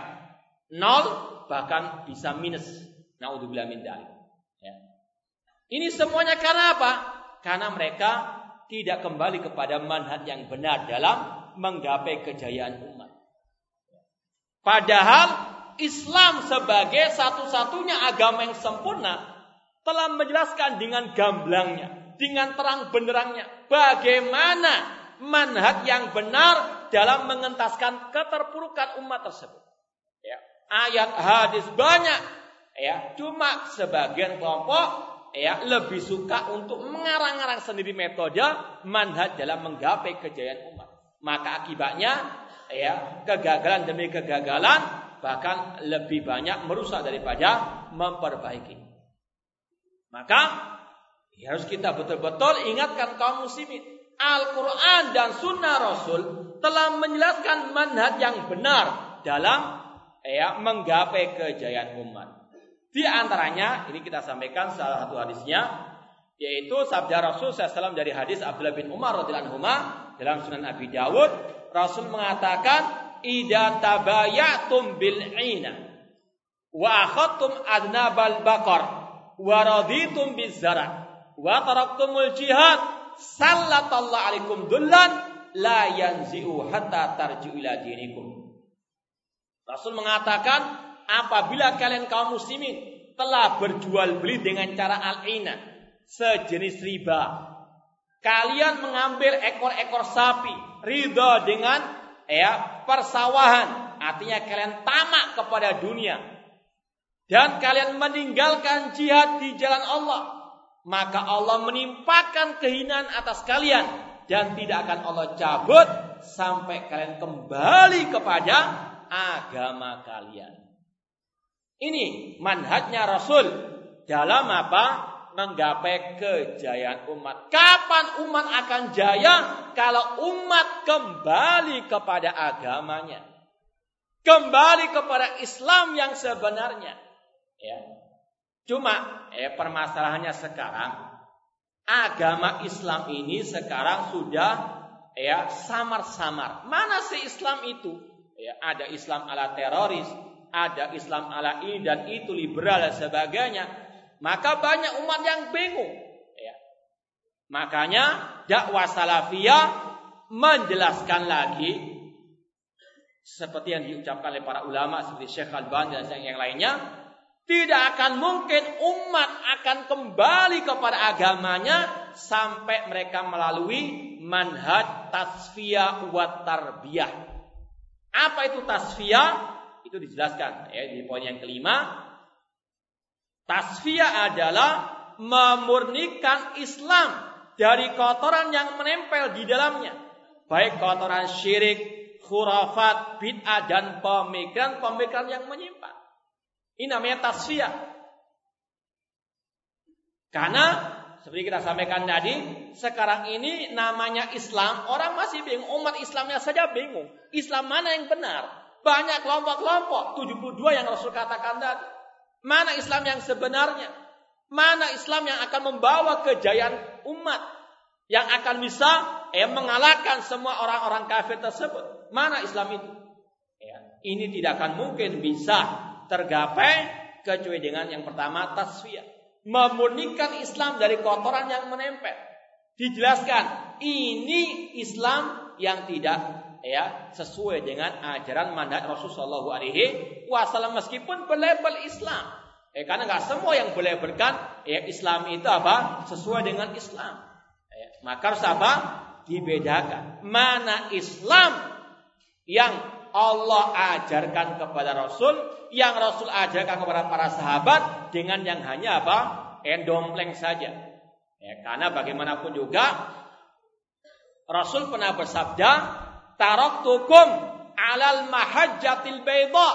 nol bahkan bisa minus. Naudzubillah min Ya. Ini semuanya karena apa? Karena mereka tidak kembali kepada manhaj yang benar dalam menggapai kejayaan umat. Padahal Islam sebagai satu-satunya agama yang sempurna telah menjelaskan dengan gamblangnya, dengan terang benderangnya bagaimana manhaj yang benar dalam mengentaskan keterpurukan umat tersebut. Ya, ayat hadis banyak, ya, cuma sebagian kelompok ya lebih suka untuk mengarang-arang sendiri metode manhaj dalam menggapai kejayaan umat. Maka akibatnya ya kegagalan demi kegagalan bahkan lebih banyak merusak daripada memperbaiki. Maka Ya, harus kita betul-betul ingatkan kaum muslimin. Al-Quran dan Sunnah Rasul telah menjelaskan manhaj yang benar dalam ya menggapai kejayaan umat. Di antaranya ini kita sampaikan salah satu hadisnya yaitu sabda Rasul SAW dari hadis Abdullah bin Umar radhiyallahu dalam Sunan Abi Dawud Rasul mengatakan ida tabayatum bil ina wa akhadtum adnabal baqar wa raditum biz zara wa taraktumul jihad sallatallahu alaikum dullan la yanzi'u hatta tarji'u ila dinikum. Rasul mengatakan apabila kalian kaum muslimin telah berjual beli dengan cara al-ina sejenis riba kalian mengambil ekor-ekor sapi ridho dengan ya persawahan. Artinya kalian tamak kepada dunia. Dan kalian meninggalkan jihad di jalan Allah maka Allah menimpakan kehinaan atas kalian dan tidak akan Allah cabut sampai kalian kembali kepada agama kalian. Ini manhajnya Rasul dalam apa? Menggapai kejayaan umat. Kapan umat akan jaya? Kalau umat kembali kepada agamanya. Kembali kepada Islam yang sebenarnya. Ya, Cuma eh permasalahannya sekarang agama Islam ini sekarang sudah ya samar-samar. Mana sih Islam itu? Ya, ada Islam ala teroris, ada Islam ala ini dan itu liberal dan sebagainya. Maka banyak umat yang bingung. Ya. Makanya dakwah salafiyah menjelaskan lagi seperti yang diucapkan oleh para ulama seperti Syekh Al-Bani dan yang lainnya tidak akan mungkin umat akan kembali kepada agamanya sampai mereka melalui manhaj tasfiyah wa tarbiyah. Apa itu tasfiyah? Itu dijelaskan ya di poin yang kelima. Tasfiyah adalah memurnikan Islam dari kotoran yang menempel di dalamnya. Baik kotoran syirik, khurafat, bid'ah dan pemikiran-pemikiran yang menyimpang. Ini namanya tasfiyah. Karena seperti kita sampaikan tadi, sekarang ini namanya Islam, orang masih bingung, umat Islamnya saja bingung. Islam mana yang benar? Banyak kelompok-kelompok, 72 yang Rasul katakan tadi. Mana Islam yang sebenarnya? Mana Islam yang akan membawa kejayaan umat? Yang akan bisa eh, mengalahkan semua orang-orang kafir tersebut. Mana Islam itu? Ya, ini tidak akan mungkin bisa tergapai kecuali dengan yang pertama tasfiyah. Memurnikan Islam dari kotoran yang menempel. Dijelaskan, ini Islam yang tidak ya sesuai dengan ajaran manhaj Rasulullah Shallallahu Alaihi Wasallam meskipun berlabel Islam. Eh, karena nggak semua yang berlabelkan ya Islam itu apa sesuai dengan Islam. Eh, maka harus apa? Dibedakan mana Islam yang Allah ajarkan kepada Rasul, yang Rasul ajarkan kepada para sahabat dengan yang hanya apa? Endompleng saja. Ya, karena bagaimanapun juga Rasul pernah bersabda, "Taraktukum alal mahajjatil bayda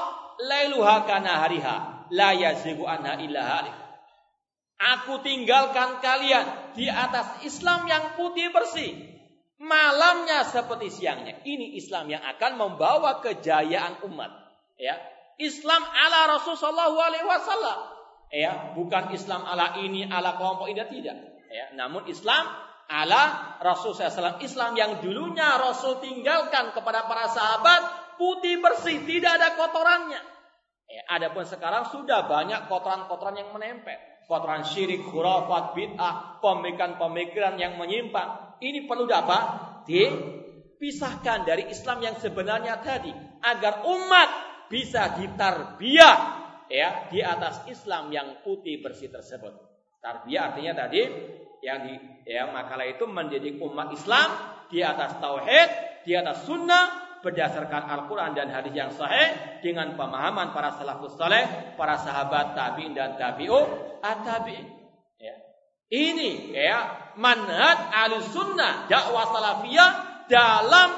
lailuha kana hariha la yazigu anha illa halik." Aku tinggalkan kalian di atas Islam yang putih bersih malamnya seperti siangnya. Ini Islam yang akan membawa kejayaan umat. Ya, Islam ala Rasulullah Alaihi Wasallam. Ya, bukan Islam ala ini, ala kelompok ini tidak. Ya, namun Islam ala Rasul SAW. Islam yang dulunya Rasul tinggalkan kepada para sahabat putih bersih, tidak ada kotorannya. Ya, adapun sekarang sudah banyak kotoran-kotoran yang menempel. Kotoran syirik, khurafat, bid'ah, pemikiran-pemikiran yang menyimpang ini perlu apa? Dipisahkan dari Islam yang sebenarnya tadi agar umat bisa ditarbiah ya di atas Islam yang putih bersih tersebut. Tarbiyah artinya tadi yang di ya makalah itu menjadi umat Islam di atas tauhid, di atas sunnah berdasarkan Al-Quran dan hadis yang sahih dengan pemahaman para salafus saleh, para sahabat tabi'in dan tabi'u at-tabi'in. Ya. Ini ya manhaj al-sunnah dakwah salafiyah dalam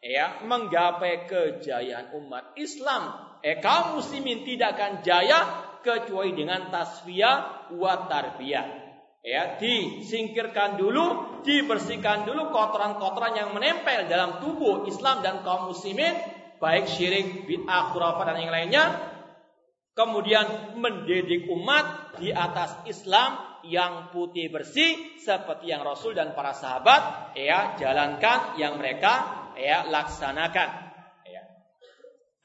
ya menggapai kejayaan umat Islam. Eh kaum muslimin tidak akan jaya kecuali dengan tasfiyah wa tarbiyah. Ya disingkirkan dulu, dibersihkan dulu kotoran-kotoran yang menempel dalam tubuh Islam dan kaum muslimin, baik syirik, bid'ah, khurafat dan yang lainnya. Kemudian mendidik umat di atas Islam yang putih bersih seperti yang Rasul dan para sahabat ya jalankan yang mereka ya laksanakan. Ya.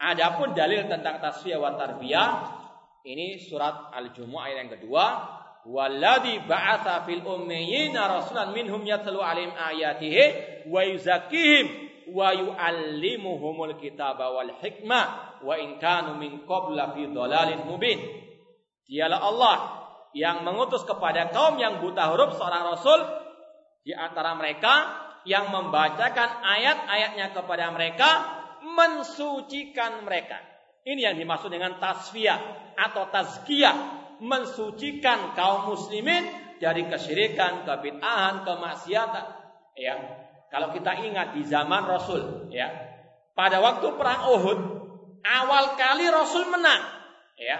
Adapun dalil tentang tasfiyah wa tarbiyah ini surat Al-Jumu'ah ayat yang kedua Walladhi ba'atha fil ummiyina rasulan minhum yatlu alim ayatihi wa yuzakkihim wa yu'allimuhumul kitaba wal hikmah wa in kanu min qabla fi dhalalin mubin. Dialah Allah yang mengutus kepada kaum yang buta huruf seorang rasul di antara mereka yang membacakan ayat-ayatnya kepada mereka mensucikan mereka. Ini yang dimaksud dengan tasfiyah atau tazkiyah mensucikan kaum muslimin dari kesyirikan, kebid'ahan, kemaksiatan. Ya. Kalau kita ingat di zaman Rasul, ya. Pada waktu perang Uhud, awal kali Rasul menang, ya.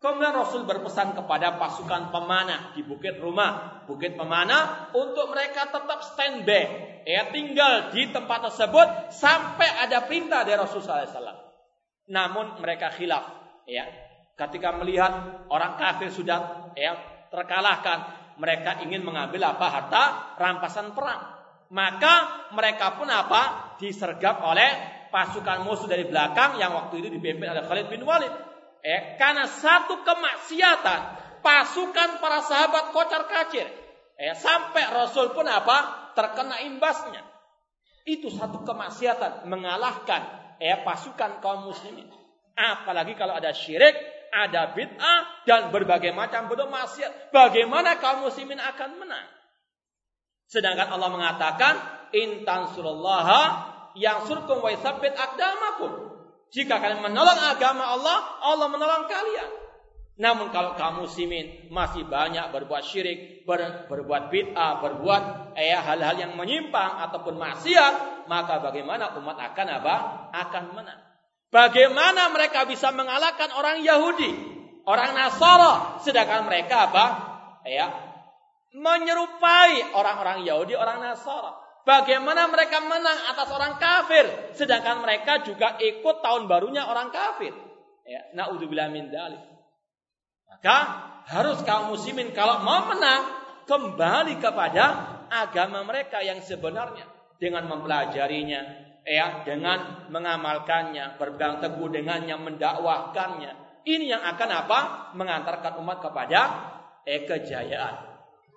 Kemudian Rasul berpesan kepada pasukan pemanah di Bukit Rumah, Bukit Pemanah untuk mereka tetap standby, ya tinggal di tempat tersebut sampai ada perintah dari Rasul SAW. Namun mereka khilaf, ya Ketika melihat orang kafir sudah ya terkalahkan, mereka ingin mengambil apa harta rampasan perang. Maka mereka pun apa disergap oleh pasukan musuh dari belakang yang waktu itu dipimpin oleh Khalid bin Walid. Eh, karena satu kemaksiatan pasukan para sahabat kocar kacir. Eh, sampai Rasul pun apa terkena imbasnya. Itu satu kemaksiatan mengalahkan eh, pasukan kaum muslimin. Apalagi kalau ada syirik ada bid'ah dan berbagai macam bentuk maksiat. Bagaimana kaum muslimin akan menang? Sedangkan Allah mengatakan, "Intan surallaha yang surkum wa yusabbit akdamakum." Jika kalian menolong agama Allah, Allah menolong kalian. Namun kalau kaum muslimin masih banyak berbuat syirik, ber, berbuat bid'ah, berbuat eh, hal-hal yang menyimpang ataupun maksiat, maka bagaimana umat akan apa? Akan menang. Bagaimana mereka bisa mengalahkan orang Yahudi, orang Nasara, sedangkan mereka apa? Ya, menyerupai orang-orang Yahudi, orang Nasara. Bagaimana mereka menang atas orang kafir, sedangkan mereka juga ikut tahun barunya orang kafir. Ya, naudzubillah min dalik. Maka harus kaum muslimin kalau mau menang kembali kepada agama mereka yang sebenarnya dengan mempelajarinya, ya dengan mengamalkannya, berpegang teguh dengannya, mendakwahkannya. Ini yang akan apa? Mengantarkan umat kepada eh, kejayaan.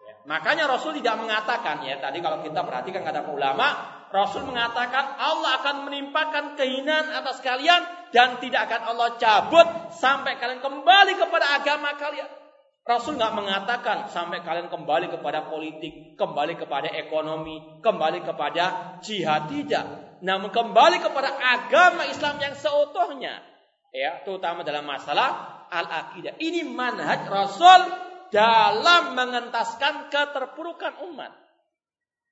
Ya. Makanya Rasul tidak mengatakan ya tadi kalau kita perhatikan kata ulama, Rasul mengatakan Allah akan menimpakan kehinaan atas kalian dan tidak akan Allah cabut sampai kalian kembali kepada agama kalian. Rasul nggak mengatakan sampai kalian kembali kepada politik, kembali kepada ekonomi, kembali kepada jihad tidak. Namun kembali kepada agama Islam yang seutuhnya, ya, terutama dalam masalah al-aqidah. Ini manhaj Rasul dalam mengentaskan keterpurukan umat.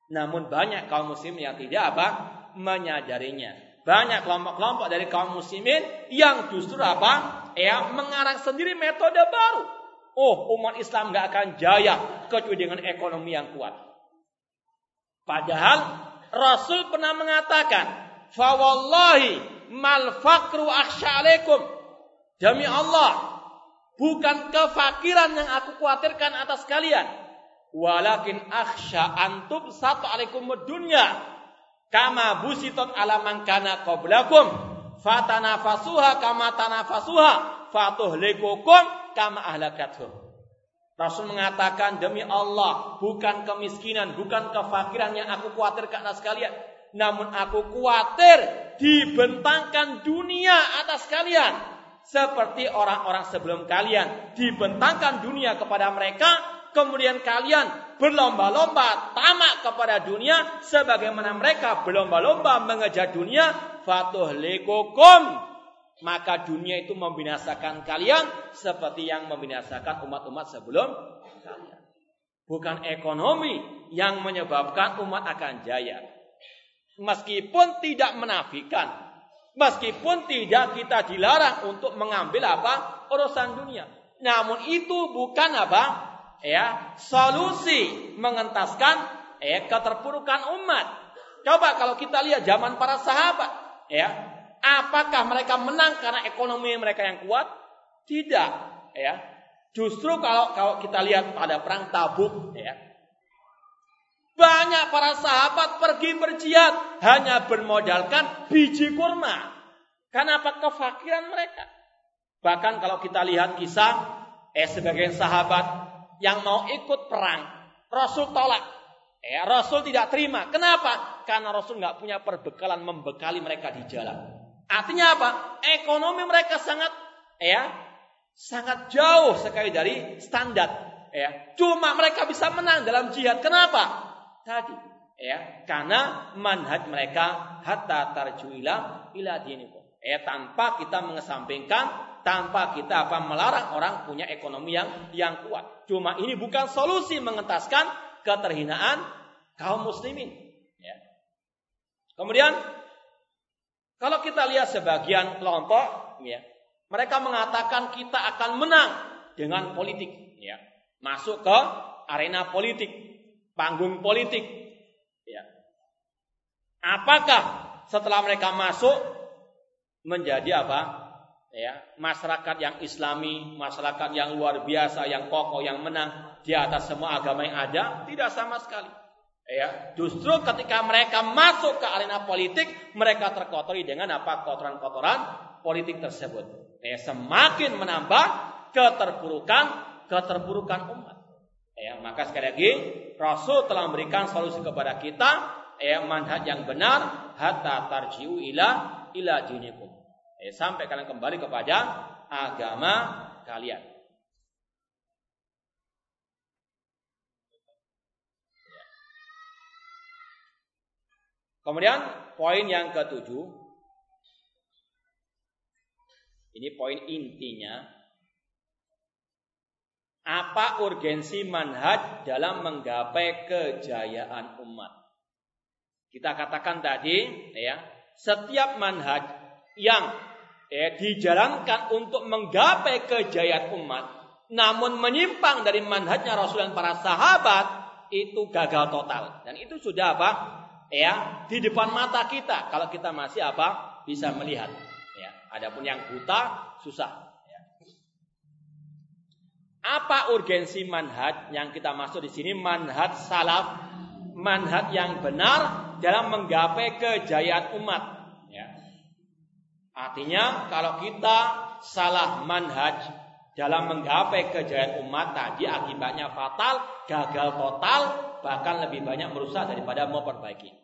Namun banyak kaum muslim yang tidak apa? menyadarinya. Banyak kelompok-kelompok dari kaum muslimin yang justru apa? Ya, mengarang sendiri metode baru oh umat Islam nggak akan jaya kecuali dengan ekonomi yang kuat. Padahal Rasul pernah mengatakan, "Fawallahi mal fakru alaikum." Demi Allah, bukan kefakiran yang aku khawatirkan atas kalian, walakin akhsha antum satu alaikum dunya kama busitot ala man kana qablakum fatanafasuha kama tanafasuha fatuhlikukum kama ahlakatuhum. Rasul mengatakan demi Allah bukan kemiskinan, bukan kefakiran yang aku khawatirkan atas kalian. Namun aku khawatir dibentangkan dunia atas kalian. Seperti orang-orang sebelum kalian. Dibentangkan dunia kepada mereka. Kemudian kalian berlomba-lomba tamak kepada dunia. Sebagaimana mereka berlomba-lomba mengejar dunia. Fatuh lekokom maka dunia itu membinasakan kalian seperti yang membinasakan umat-umat sebelum kalian. Bukan ekonomi yang menyebabkan umat akan jaya. Meskipun tidak menafikan, meskipun tidak kita dilarang untuk mengambil apa urusan dunia. Namun itu bukan apa ya solusi mengentaskan ya keterpurukan umat. Coba kalau kita lihat zaman para sahabat, ya, apakah mereka menang karena ekonomi mereka yang kuat? Tidak, ya. Justru kalau kalau kita lihat pada perang Tabuk, ya, banyak para sahabat pergi berjihad hanya bermodalkan biji kurma. Kenapa kefakiran mereka? Bahkan kalau kita lihat kisah eh sebagian sahabat yang mau ikut perang, Rasul tolak. Eh, Rasul tidak terima. Kenapa? Karena Rasul nggak punya perbekalan membekali mereka di jalan. Artinya apa? Ekonomi mereka sangat ya sangat jauh sekali dari standar. Ya, cuma mereka bisa menang dalam jihad. Kenapa? Tadi, ya, karena manhaj mereka hatta tarjuila ila dinikum. Ya, tanpa kita mengesampingkan tanpa kita apa melarang orang punya ekonomi yang yang kuat. Cuma ini bukan solusi mengentaskan keterhinaan kaum muslimin. Ya. Kemudian kalau kita lihat sebagian kelompok, ya, mereka mengatakan kita akan menang dengan politik, ya. Masuk ke arena politik, panggung politik, ya. Apakah setelah mereka masuk menjadi apa? Ya, masyarakat yang islami, masyarakat yang luar biasa, yang kokoh, yang menang di atas semua agama yang ada, tidak sama sekali. Ya, justru ketika mereka masuk ke arena politik, mereka terkotori dengan apa kotoran-kotoran politik tersebut ya, semakin menambah keterpurukan keterpurukan umat. Ya, maka sekali lagi Rasul telah memberikan solusi kepada kita ya manhaj yang benar hatta tarjiu ila ila. Ya, sampai kalian kembali kepada agama kalian. Kemudian poin yang ketujuh ini poin intinya. Apa urgensi manhaj dalam menggapai kejayaan umat? Kita katakan tadi, ya, setiap manhaj yang ya, dijalankan untuk menggapai kejayaan umat, namun menyimpang dari manhajnya Rasul dan para sahabat, itu gagal total. Dan itu sudah apa? Ya, di depan mata kita kalau kita masih apa? Bisa melihat. Adapun yang buta susah. Ya. Apa urgensi manhaj yang kita masuk di sini? Manhaj salaf, manhaj yang benar dalam menggapai kejayaan umat. Ya. Artinya kalau kita salah manhaj dalam menggapai kejayaan umat tadi akibatnya fatal, gagal total, bahkan lebih banyak merusak daripada memperbaiki.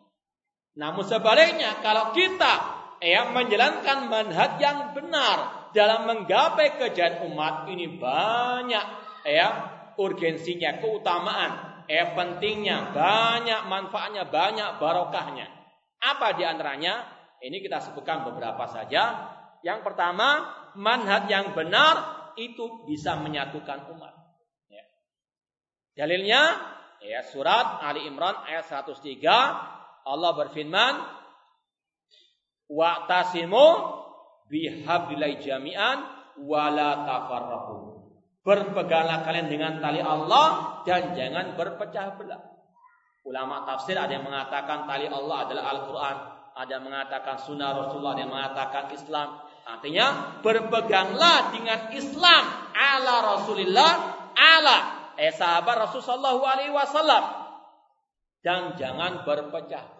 Namun sebaliknya kalau kita ya menjalankan manhaj yang benar dalam menggapai kejayaan umat ini banyak ya urgensinya, keutamaan, ya pentingnya, banyak manfaatnya, banyak barokahnya. Apa di antaranya? Ini kita sebutkan beberapa saja. Yang pertama, manhaj yang benar itu bisa menyatukan umat. Ya. Dalilnya ya surat Ali Imran ayat 103 Allah berfirman Wa'tasimu bihablillah jami'an wala tafarraqu. Berpeganglah kalian dengan tali Allah dan jangan berpecah belah. Ulama tafsir ada yang mengatakan tali Allah adalah Al-Qur'an, ada yang mengatakan sunnah Rasulullah, ada yang mengatakan Islam. Artinya berpeganglah dengan Islam ala Rasulillah ala eh sahabat Rasulullah alaihi wasallam dan jangan berpecah.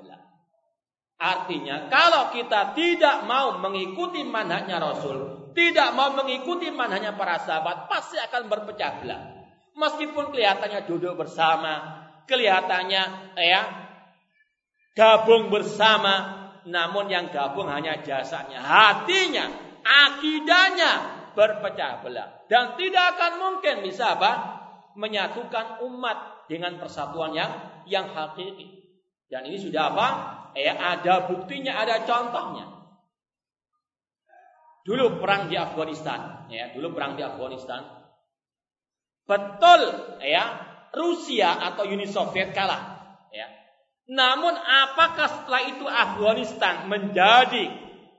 Artinya kalau kita tidak mau mengikuti manhajnya Rasul, tidak mau mengikuti manhajnya para sahabat, pasti akan berpecah belah. Meskipun kelihatannya duduk bersama, kelihatannya ya gabung bersama, namun yang gabung hanya jasanya, hatinya, akidahnya berpecah belah dan tidak akan mungkin bisa apa? menyatukan umat dengan persatuan yang yang hakiki. Dan ini sudah apa? Ya, ada buktinya, ada contohnya. Dulu perang di Afghanistan, ya, dulu perang di Afghanistan. Betul, ya, Rusia atau Uni Soviet kalah, ya. Namun apakah setelah itu Afghanistan menjadi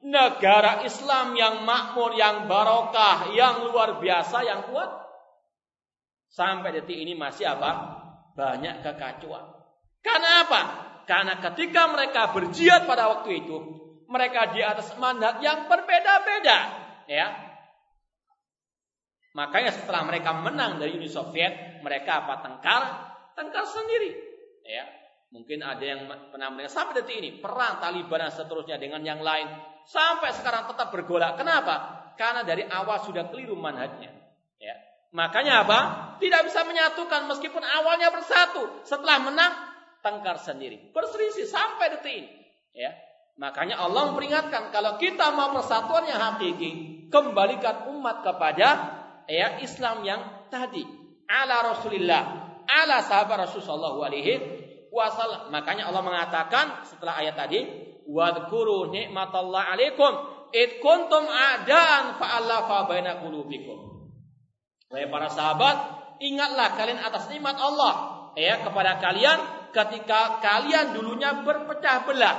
negara Islam yang makmur, yang barokah, yang luar biasa, yang kuat? Sampai detik ini masih apa? Banyak kekacauan. Karena apa? Karena ketika mereka berjihad pada waktu itu, mereka di atas mandat yang berbeda-beda, ya. Makanya setelah mereka menang dari Uni Soviet, mereka apa? Tengkar, tengkar sendiri, ya. Mungkin ada yang pernah mendengar sampai detik ini perang Taliban dan seterusnya dengan yang lain sampai sekarang tetap bergolak. Kenapa? Karena dari awal sudah keliru manhajnya. Ya. Makanya apa? Tidak bisa menyatukan meskipun awalnya bersatu. Setelah menang tengkar sendiri. Berselisih sampai detik ini. Ya. Makanya Allah memperingatkan kalau kita mau persatuan yang hakiki, kembalikan umat kepada ya Islam yang tadi. Ala Rasulillah, ala sahabat Rasulullah alaihi wasallam. Makanya Allah mengatakan setelah ayat tadi, "Wadhkuru nikmatallahi alaikum id kuntum a'daan fa'alafa baina qulubikum." Wahai para sahabat, ingatlah kalian atas nikmat Allah ya kepada kalian ketika kalian dulunya berpecah belah.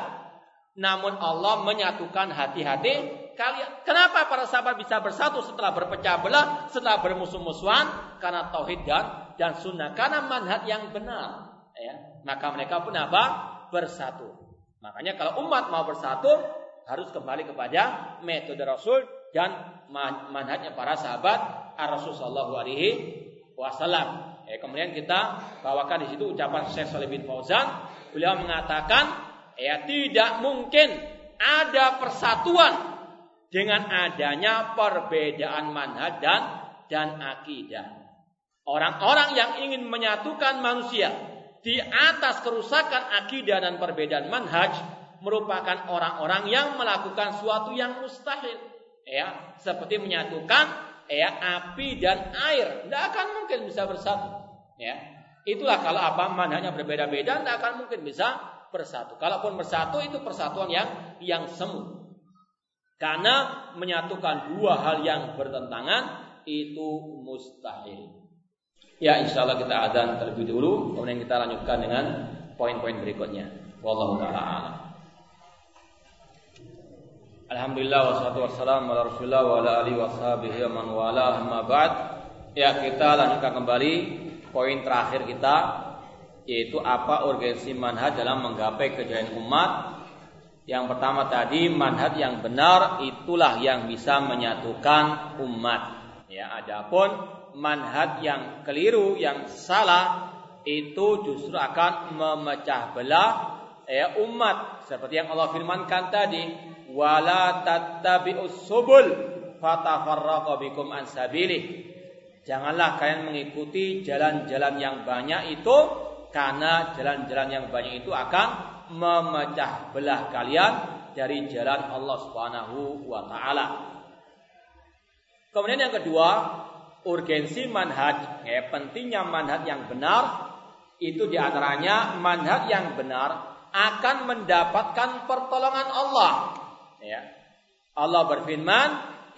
Namun Allah menyatukan hati-hati kalian. Kenapa para sahabat bisa bersatu setelah berpecah belah, setelah bermusuh-musuhan? Karena tauhid dan dan sunnah, karena manhaj yang benar ya, maka mereka pun apa? Bersatu. Makanya kalau umat mau bersatu harus kembali kepada metode Rasul dan manhajnya para sahabat Rasul Shallallahu Wasallam. Ya, kemudian kita bawakan di situ ucapan Syekh Saleh bin Fauzan. Beliau mengatakan, ya tidak mungkin ada persatuan dengan adanya perbedaan manhaj dan dan akidah. Orang-orang yang ingin menyatukan manusia di atas kerusakan akidah dan perbedaan manhaj merupakan orang-orang yang melakukan suatu yang mustahil ya seperti menyatukan ya api dan air tidak akan mungkin bisa bersatu ya. Itulah kalau apa manhajnya berbeda-beda tidak akan mungkin bisa bersatu. Kalaupun bersatu itu persatuan yang yang semu. Karena menyatukan dua hal yang bertentangan itu mustahil. Ya insya Allah kita adzan terlebih dulu Kemudian kita lanjutkan dengan poin-poin berikutnya. Wallahu ta'ala Alhamdulillah wassalatu wassalamu ala rasulullah wa ala alihi washabihi wa man wala. Ba'd. Ya kita lanjutkan kembali poin terakhir kita yaitu apa urgensi manhaj dalam menggapai kejayaan umat. Yang pertama tadi manhaj yang benar itulah yang bisa menyatukan umat. Ya, adapun manhaj yang keliru, yang salah itu justru akan memecah belah ya umat seperti yang Allah firmankan tadi wala tattabi'us subul fatafarraqu bikum an Janganlah kalian mengikuti jalan-jalan yang banyak itu karena jalan-jalan yang banyak itu akan memecah belah kalian dari jalan Allah Subhanahu wa taala. Kemudian yang kedua, urgensi manhaj, ya, pentingnya manhaj yang benar itu di antaranya manhaj yang benar akan mendapatkan pertolongan Allah. Ya. Allah berfirman,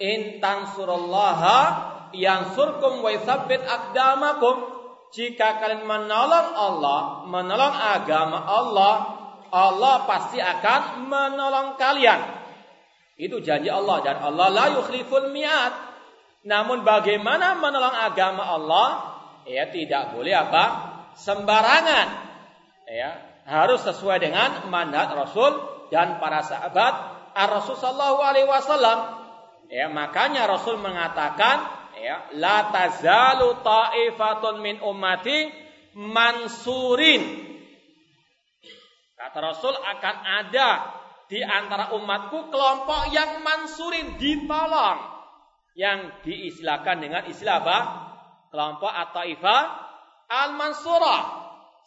"In tansurullaha yansurkum wa yutsabbit aqdamakum." Jika kalian menolong Allah, menolong agama Allah, Allah pasti akan menolong kalian. Itu janji Allah dan Allah la yukhliful mi'ad. Namun bagaimana menolong agama Allah? Ya tidak boleh apa? Sembarangan. Ya, harus sesuai dengan mandat Rasul dan para sahabat Ar-Rasul sallallahu alaihi wasallam. Ya, makanya Rasul mengatakan ya, la tazalu ta'ifatun min ummati mansurin. Kata Rasul akan ada di antara umatku kelompok yang mansurin ditolong yang diistilahkan dengan istilah apa? Kelompok At-Taifah Al-Mansurah.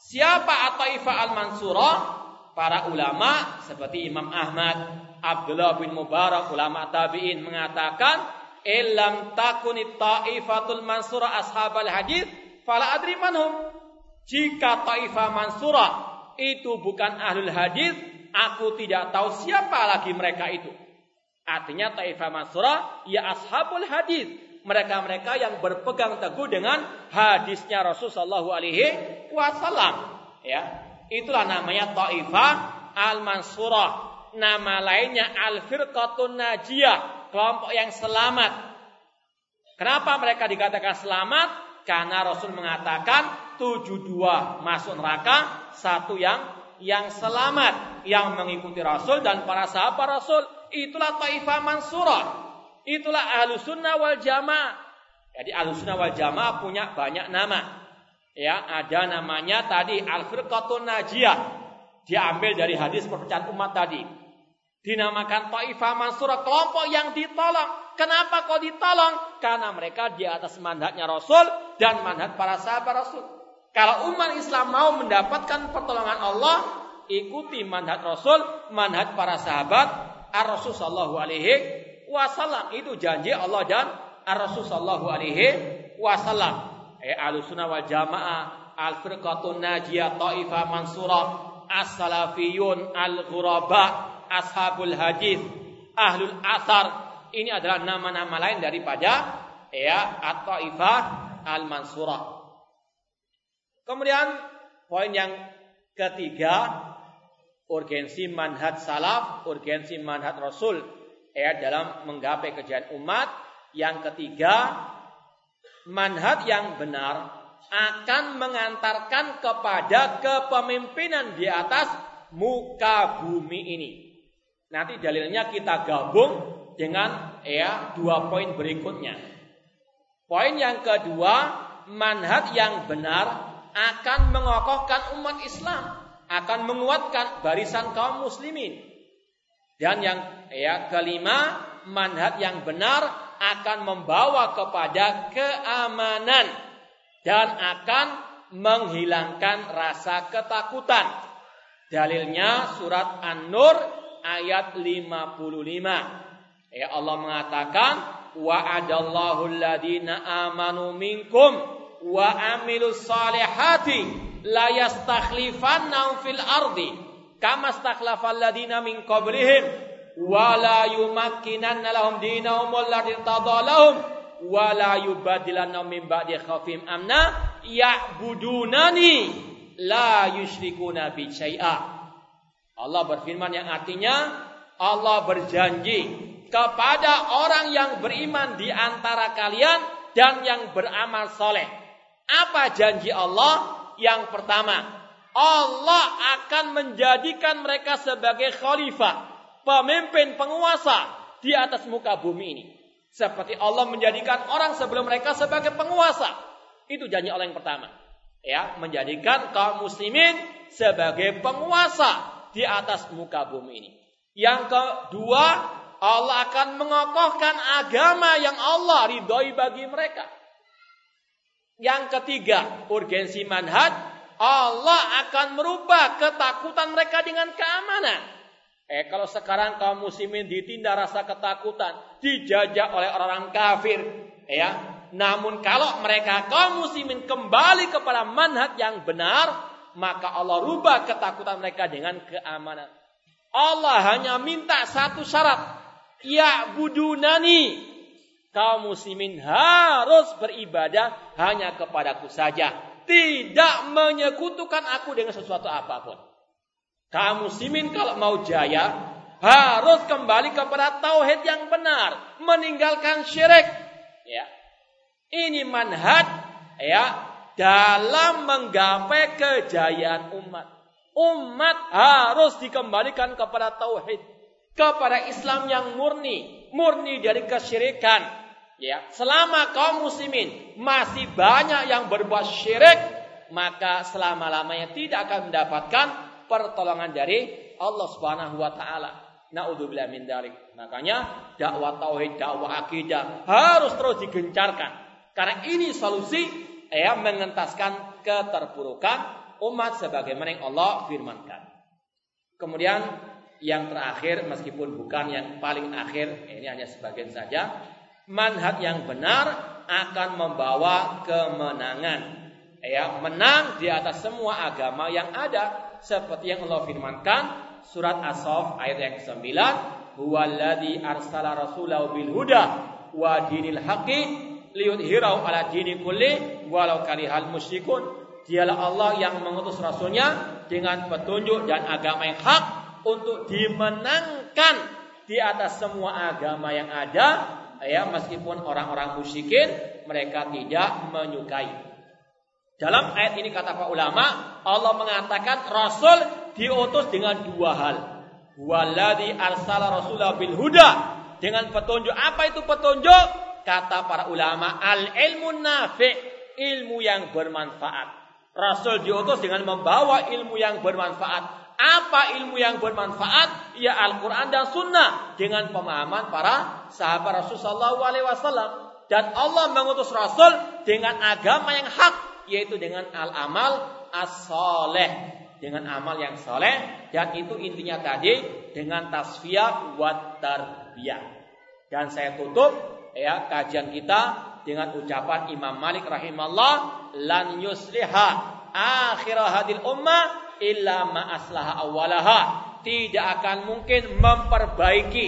Siapa At-Taifah Al-Mansurah? Para ulama seperti Imam Ahmad, Abdullah bin Mubarak, ulama tabi'in mengatakan, "Illam takuni ta'ifatul mansurah ashabal hadis, fala adri manhum." Jika taifah mansurah itu bukan ahlul hadis, aku tidak tahu siapa lagi mereka itu. Artinya Taifah Mansura ya ashabul hadis. Mereka-mereka yang berpegang teguh dengan hadisnya Rasulullah Shallallahu Alaihi Wasallam. Ya, itulah namanya Taifah Al Mansurah. Nama lainnya Al Firqatun Najiyah, kelompok yang selamat. Kenapa mereka dikatakan selamat? karena Rasul mengatakan 72 masuk neraka, satu yang yang selamat yang mengikuti Rasul dan para sahabat Rasul. Itulah Taifah Mansurah. Itulah Ahlus Sunnah wal Jamaah. Jadi Ahlus Sunnah wal Jamaah punya banyak nama. Ya, ada namanya tadi Al-Firqatun Najiyah. Diambil dari hadis perpecahan umat tadi. Dinamakan Taifah Mansurah, kelompok yang ditolong. Kenapa kok ditolong? Karena mereka di atas mandatnya Rasul dan mandat para sahabat Rasul. Kalau umat Islam mau mendapatkan pertolongan Allah, ikuti mandat Rasul, mandat para sahabat, Ar-Rasul sallallahu alaihi wasallam. Itu janji Allah dan Ar-Rasul sallallahu alaihi wasallam eh al-sunnah wal jamaah, al-firqatun najiyah, ta'ifah mansurah, as-salafiyun, al-ghuraba, ashabul hadis, ahlul asar. Ini adalah nama-nama lain daripada ya at-ta'ifah al-mansurah. Kemudian poin yang ketiga urgensi manhaj salaf, urgensi manhaj rasul ya dalam menggapai kejayaan umat. Yang ketiga manhaj yang benar akan mengantarkan kepada kepemimpinan di atas muka bumi ini. Nanti dalilnya kita gabung dengan ya dua poin berikutnya. Poin yang kedua, manhaj yang benar akan mengokohkan umat Islam, akan menguatkan barisan kaum muslimin. Dan yang ya kelima, manhaj yang benar akan membawa kepada keamanan dan akan menghilangkan rasa ketakutan. Dalilnya surat An-Nur ayat 55. Ya Allah mengatakan wa'adallahu alladhina amanu minkum wa amilus salihati la yastakhlifannahum fil ardi kama stakhlafal ladina min qablihim wala yumakkinanna lahum dinahum alladhi tadalahum wala yubadilannahum min ba'di khafim amna ya'budunani la yusyrikuna bi syai'a Allah berfirman yang artinya Allah berjanji kepada orang yang beriman di antara kalian dan yang beramal soleh. Apa janji Allah? Yang pertama, Allah akan menjadikan mereka sebagai khalifah pemimpin penguasa di atas muka bumi ini. Seperti Allah menjadikan orang sebelum mereka sebagai penguasa. Itu janji Allah yang pertama. Ya, menjadikan kaum muslimin sebagai penguasa di atas muka bumi ini. Yang kedua, Allah akan mengokohkan agama yang Allah ridhoi bagi mereka. Yang ketiga, urgensi manhaj, Allah akan merubah ketakutan mereka dengan keamanan. Eh kalau sekarang kaum muslimin ditindak rasa ketakutan, dijajah oleh orang-orang kafir, ya. Namun kalau mereka kaum muslimin kembali kepada manhaj yang benar, maka Allah rubah ketakutan mereka dengan keamanan. Allah hanya minta satu syarat, ya budunani. Kaum muslimin harus beribadah hanya kepadaku saja, tidak menyekutukan aku dengan sesuatu apa pun. Kaum muslimin kalau mau jaya harus kembali kepada tauhid yang benar, meninggalkan syirik. Ya. Ini manhaj ya dalam menggapai kejayaan umat. Umat harus dikembalikan kepada tauhid, kepada Islam yang murni, murni dari kesyirikan. Ya, selama kaum muslimin masih banyak yang berbuat syirik, maka selama-lamanya tidak akan mendapatkan pertolongan dari Allah Subhanahu wa taala. Nauzubillah min dalik. Makanya dakwah tauhid, dakwah akidah harus terus digencarkan. Karena ini solusi ya mengentaskan keterpurukan umat sebagaimana yang Allah firmankan. Kemudian yang terakhir meskipun bukan yang paling akhir, ini hanya sebagian saja, manhaj yang benar akan membawa kemenangan. Ya, menang di atas semua agama yang ada seperti yang Allah firmankan surat As-Saff ayat yang ke-9 huwallazi arsala rasulahu bil huda wa dinil haqqi liyudhhirahu ala dini kulli walau karihal musyrikun dialah Allah yang mengutus rasulnya dengan petunjuk dan agama yang hak untuk dimenangkan di atas semua agama yang ada ya meskipun orang-orang musyrikin mereka tidak menyukai. Dalam ayat ini kata para ulama, Allah mengatakan Rasul diutus dengan dua hal. Waladhi arsala rasulah bil huda. Dengan petunjuk. Apa itu petunjuk? Kata para ulama, al ilmu nafi, ilmu yang bermanfaat. Rasul diutus dengan membawa ilmu yang bermanfaat. Apa ilmu yang bermanfaat? Ya Al-Quran dan Sunnah dengan pemahaman para sahabat Rasulullah SAW. Dan Allah mengutus Rasul dengan agama yang hak, yaitu dengan al-amal as-soleh. Dengan amal yang soleh. Dan itu intinya tadi dengan tasfiyah wa tarbiyah. Dan saya tutup ya kajian kita dengan ucapan Imam Malik rahimahullah lan yusliha akhir hadil ummah illa ma aslaha awalaha. Tidak akan mungkin memperbaiki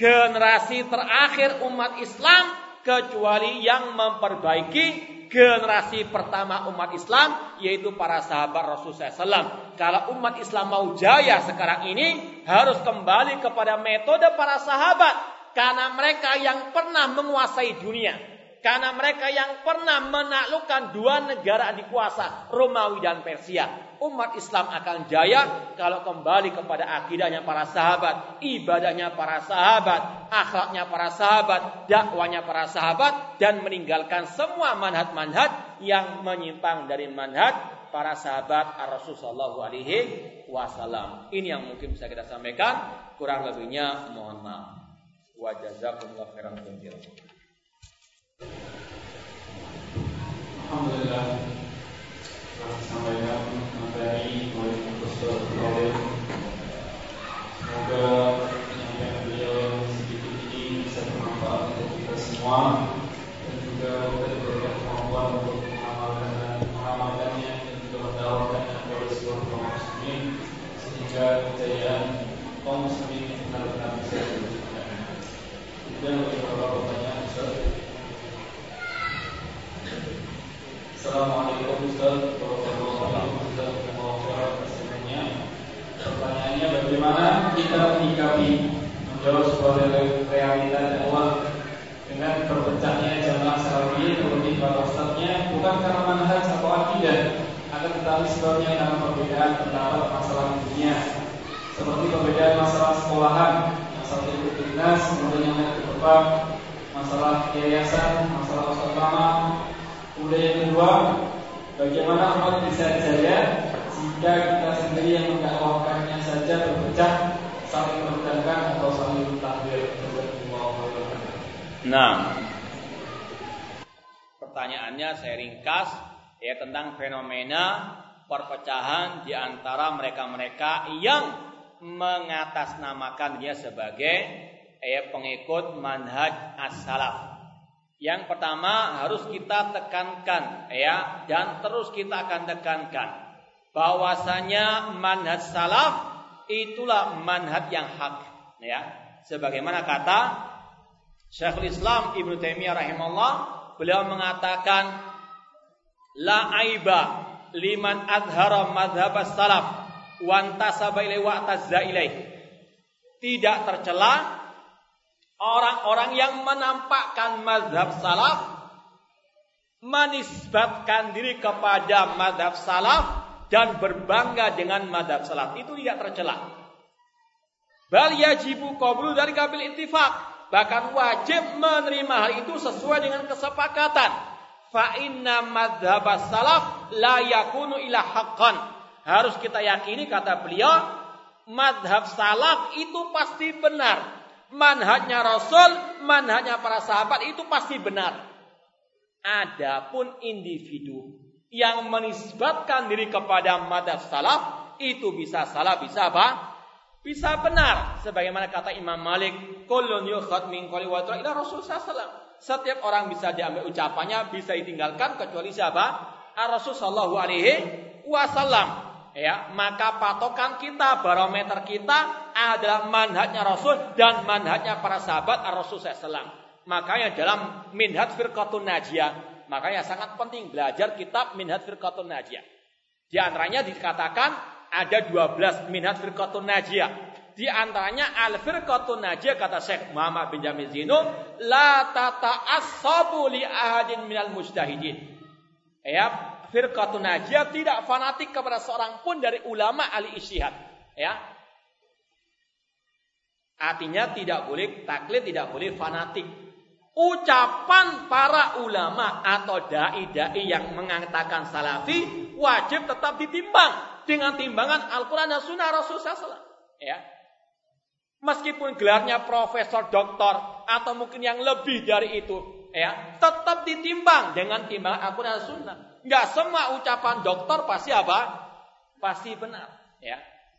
generasi terakhir umat Islam kecuali yang memperbaiki generasi pertama umat Islam yaitu para sahabat Rasulullah SAW. Kalau umat Islam mau jaya sekarang ini harus kembali kepada metode para sahabat karena mereka yang pernah menguasai dunia. Karena mereka yang pernah menaklukkan dua negara di kuasa Romawi dan Persia umat Islam akan jaya kalau kembali kepada akidahnya para sahabat, ibadahnya para sahabat, akhlaknya para sahabat, dakwanya para sahabat dan meninggalkan semua manhaj-manhaj yang menyimpang dari manhaj para sahabat Rasulullah alaihi wasallam. Ini yang mungkin bisa kita sampaikan, kurang lebihnya mohon maaf. Wa jazakumullahu khairan Alhamdulillah sampaikan materi oleh Profesor Robin. Semoga penyampaian beliau sedikit ini bisa bermanfaat untuk kita semua dan juga kita diberikan kemampuan untuk mengamalkan mengamalkannya dan juga mendakwakannya kepada seluruh kaum muslimin sehingga kejayaan kaum muslimin. Assalamualaikum Pertanyaannya bagaimana kita menjawab dengan bukan karena akan tetapi sebabnya perbedaan masalah dunia. Seperti perbedaan masalah sekolahan masalah ikut dinas kemudian yang ke depan masalah yayasan masalah ustadz Kemudian yang kedua, bagaimana umat bisa jaya jika kita sendiri yang mendakwahkannya saja berpecah, saling merendahkan atau saling takbir. Nah, pertanyaannya saya ringkas ya tentang fenomena perpecahan di antara mereka-mereka yang mengatasnamakan dia sebagai ya pengikut manhaj as-salaf. Yang pertama harus kita tekankan ya dan terus kita akan tekankan bahwasanya manhaj salaf itulah manhaj yang hak ya. Sebagaimana kata Syekhul Islam Ibnu Taimiyah rahimahullah beliau mengatakan la aiba liman adhara madhab salaf wantasaba ilai wa Tidak tercela Orang-orang yang menampakkan mazhab salaf menisbatkan diri kepada mazhab salaf dan berbangga dengan mazhab salaf itu tidak tercela. Bal yajibu dari kabil ittifaq. Bahkan wajib menerima hal itu sesuai dengan kesepakatan. Fa inna madhab salaf la yakunu ila haqqan. Harus kita yakini kata beliau, madhab salaf itu pasti benar manhajnya Rasul, manhajnya para sahabat itu pasti benar. Adapun individu yang menisbatkan diri kepada madhab salaf itu bisa salah, bisa apa? Bisa benar. Sebagaimana kata Imam Malik, "Kullun yukhad min qali wa ila Rasul sallallahu Setiap orang bisa diambil ucapannya, bisa ditinggalkan kecuali siapa? Ar-Rasul sallallahu alaihi wasallam ya maka patokan kita barometer kita adalah manhajnya Rasul dan manhajnya para sahabat Rasul SAW. Makanya dalam minhaj firqatun najiyah, makanya sangat penting belajar kitab minhaj firqatun najiyah. Di antaranya dikatakan ada 12 minhaj firqatun najiyah. Di antaranya al-firqatun najiyah kata Syekh Muhammad bin Jamil Zino, la tata'assabu li ahadin minal mujtahidin. Ya, firqatun najiyah tidak fanatik kepada seorang pun dari ulama ahli istihad. Ya. Artinya tidak boleh taklid, tidak boleh fanatik ucapan para ulama atau dai-dai yang mengatakan salafi wajib tetap ditimbang dengan timbangan Al-Quran dan Sunnah Rasulullah SAW. Ya. Meskipun gelarnya profesor, doktor, atau mungkin yang lebih dari itu, ya, tetap ditimbang dengan timbangan Al-Quran dan Sunnah. Enggak semua ucapan dokter pasti apa? Pasti benar. Ya.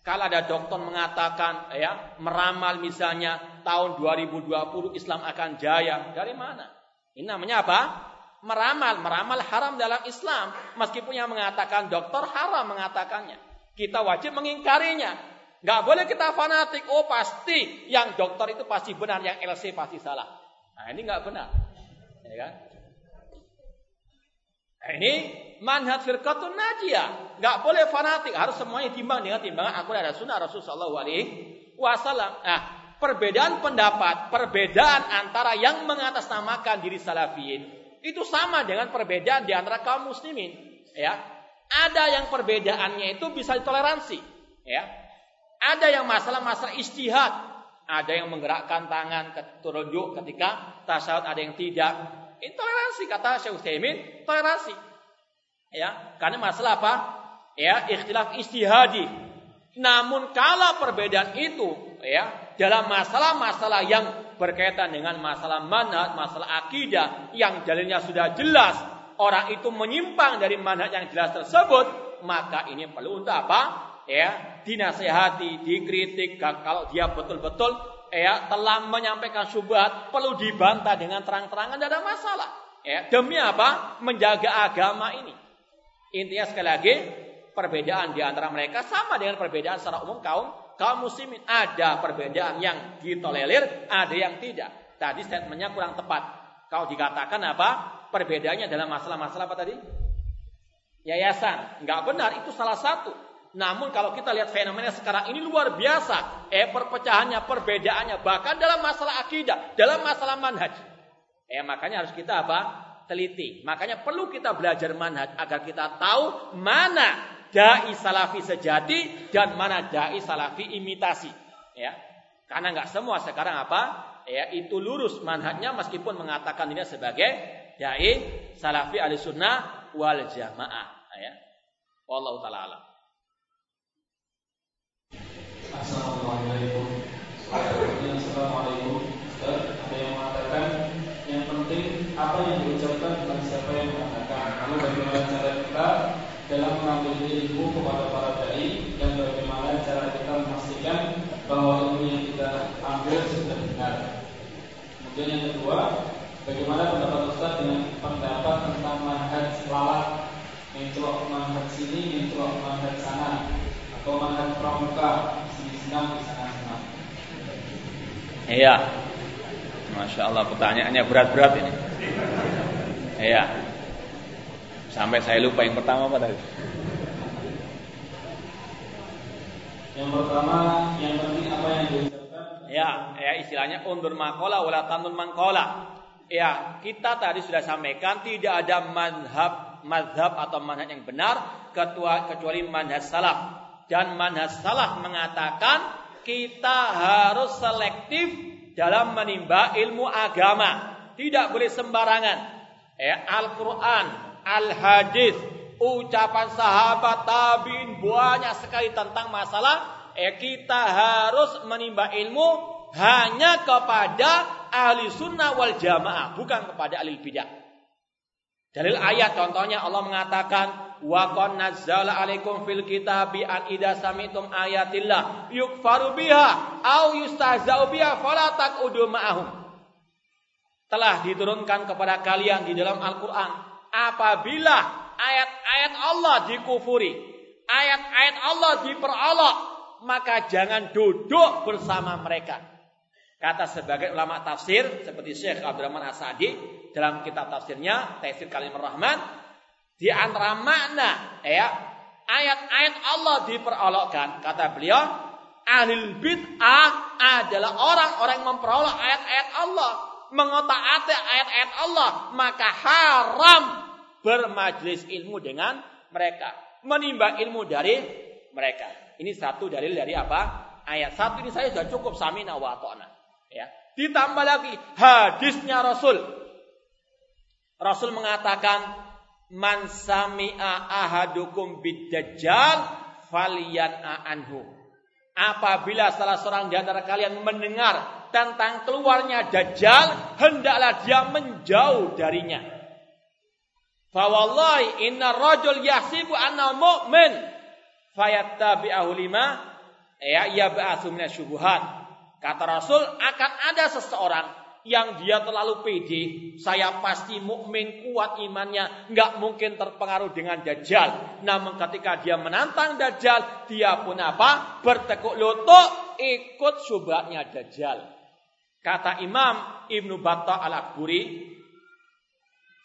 Kalau ada dokter mengatakan ya meramal misalnya tahun 2020 Islam akan jaya, dari mana? Ini namanya apa? Meramal, meramal haram dalam Islam. Meskipun yang mengatakan dokter haram mengatakannya. Kita wajib mengingkarinya. Gak boleh kita fanatik. Oh pasti yang dokter itu pasti benar, yang LC pasti salah. Nah ini gak benar. Ya kan? Ini manhaj firqatun najiyah. Enggak boleh fanatik, harus semuanya timbang dengan timbangan Al-Qur'an dan Sunnah Rasulullah alaihi wasallam. Nah, perbedaan pendapat, perbedaan antara yang mengatasnamakan diri salafiyin itu sama dengan perbedaan di antara kaum muslimin, ya. Ada yang perbedaannya itu bisa ditoleransi, ya. Ada yang masalah-masalah istihad, ada yang menggerakkan tangan terunjuk ketika tasyahud, ada yang tidak. Intoleransi kata Syekh Utsaimin, toleransi. Ya, karena masalah apa? Ya, ikhtilaf istihadi. Namun kalau perbedaan itu ya dalam masalah-masalah yang berkaitan dengan masalah manhaj, masalah akidah yang dalilnya sudah jelas, orang itu menyimpang dari manhaj yang jelas tersebut, maka ini perlu untuk apa? Ya, dinasehati, dikritik kalau dia betul-betul ya telah menyampaikan syubhat perlu dibantah dengan terang-terangan tidak ada masalah. Ya, demi apa? Menjaga agama ini. Intinya sekali lagi, perbedaan di antara mereka sama dengan perbedaan secara umum kaum kaum muslimin. Ada perbedaan yang ditolerir, ada yang tidak. Tadi statementnya kurang tepat. Kalau dikatakan apa? Perbedaannya dalam masalah-masalah apa tadi? Yayasan. Enggak benar, itu salah satu. Namun kalau kita lihat fenomena sekarang ini luar biasa. Eh perpecahannya, perbedaannya. Bahkan dalam masalah akidah, dalam masalah manhaj. Eh makanya harus kita apa? teliti. Makanya perlu kita belajar manhaj agar kita tahu mana dai salafi sejati dan mana dai salafi imitasi. Ya, karena nggak semua sekarang apa? Ya, itu lurus manhajnya meskipun mengatakan ini sebagai dai salafi ahli sunnah wal jamaah. Ya, wallahu taala alam. Dalam mengambil ilmu kepada para dai dan bagaimana cara kita memastikan bahwa ilmu yang kita ambil sudah benar. Kemudian yang kedua, bagaimana pendapat Ustaz dengan pendapat tentang manhaj lalat, mencolok manhaj sini, mencolok manhaj sana, atau manhaj pramuka, sini senang, di sana senang. Iya, Masya Allah pertanyaannya berat-berat ini. Iya. Sampai saya lupa yang pertama apa tadi? Yang pertama, yang penting apa yang diucapkan? Ya, ya istilahnya undur makola wala tanun mangkola. Ya, kita tadi sudah sampaikan tidak ada madhab, madhab atau manhaj yang benar kecuali manhaj salaf. Dan manhaj salaf mengatakan kita harus selektif dalam menimba ilmu agama. Tidak boleh sembarangan. Ya, Al-Quran, Al-Hadis, ucapan sahabat tabiin banyak sekali tentang masalah. Ya, kita harus menimba ilmu hanya kepada ahli sunnah wal jamaah, bukan kepada ahli bidah. Dalil ayat contohnya Allah mengatakan wa qad nazzala alaikum fil kitabi an idza samitum ayatillah yukfaru biha au yustahza'u biha fala taqudu ma'ahum telah diturunkan kepada kalian di dalam Al-Qur'an apabila ayat-ayat Allah dikufuri ayat-ayat Allah diperolok maka jangan duduk bersama mereka. Kata sebagai ulama tafsir seperti Syekh Abdurrahman Asadi dalam kitab tafsirnya Tafsir Kalimur Rahman di antara makna ya ayat-ayat Allah diperolokkan kata beliau ahli bid'ah adalah orang-orang yang memperoleh ayat-ayat Allah, mengotak-atik ayat-ayat Allah, maka haram bermajlis ilmu dengan mereka, menimba ilmu dari mereka. Ini satu dalil dari apa? Ayat satu ini saya sudah cukup samina wa ta'na. Ya. Ditambah lagi hadisnya Rasul. Rasul mengatakan man sami'a ahadukum bid-dajjal falyan'a anhu. Apabila salah seorang di antara kalian mendengar tentang keluarnya Dajjal, hendaklah dia menjauh darinya. Fawallahi inna rajul yahsibu anna mu'min fayattabi'ahu lima ya yab'atsu syubuhat. Kata Rasul akan ada seseorang yang dia terlalu pede, saya pasti mukmin kuat imannya, nggak mungkin terpengaruh dengan dajjal. Namun ketika dia menantang dajjal, dia pun apa? Bertekuk lutut, ikut syubhatnya dajjal. Kata Imam Ibnu Battah al-Akburi,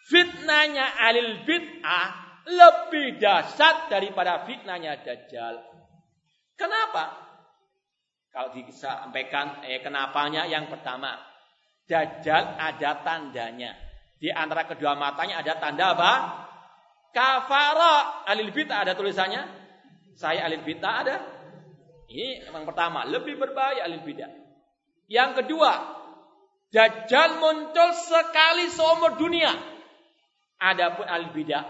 fitnahnya alil bid'ah lebih dahsyat daripada fitnahnya dajjal. Kenapa? Kalau disampaikan eh, kenapanya yang pertama, Dajjal ada tandanya. Di antara kedua matanya ada tanda apa? Kafara. Alil bid'ah ada tulisannya. Saya alil bid'ah ada. Ini yang pertama. Lebih berbahaya alil bid'ah. Yang kedua. Dajjal muncul sekali seumur dunia. Adapun alil bid'ah.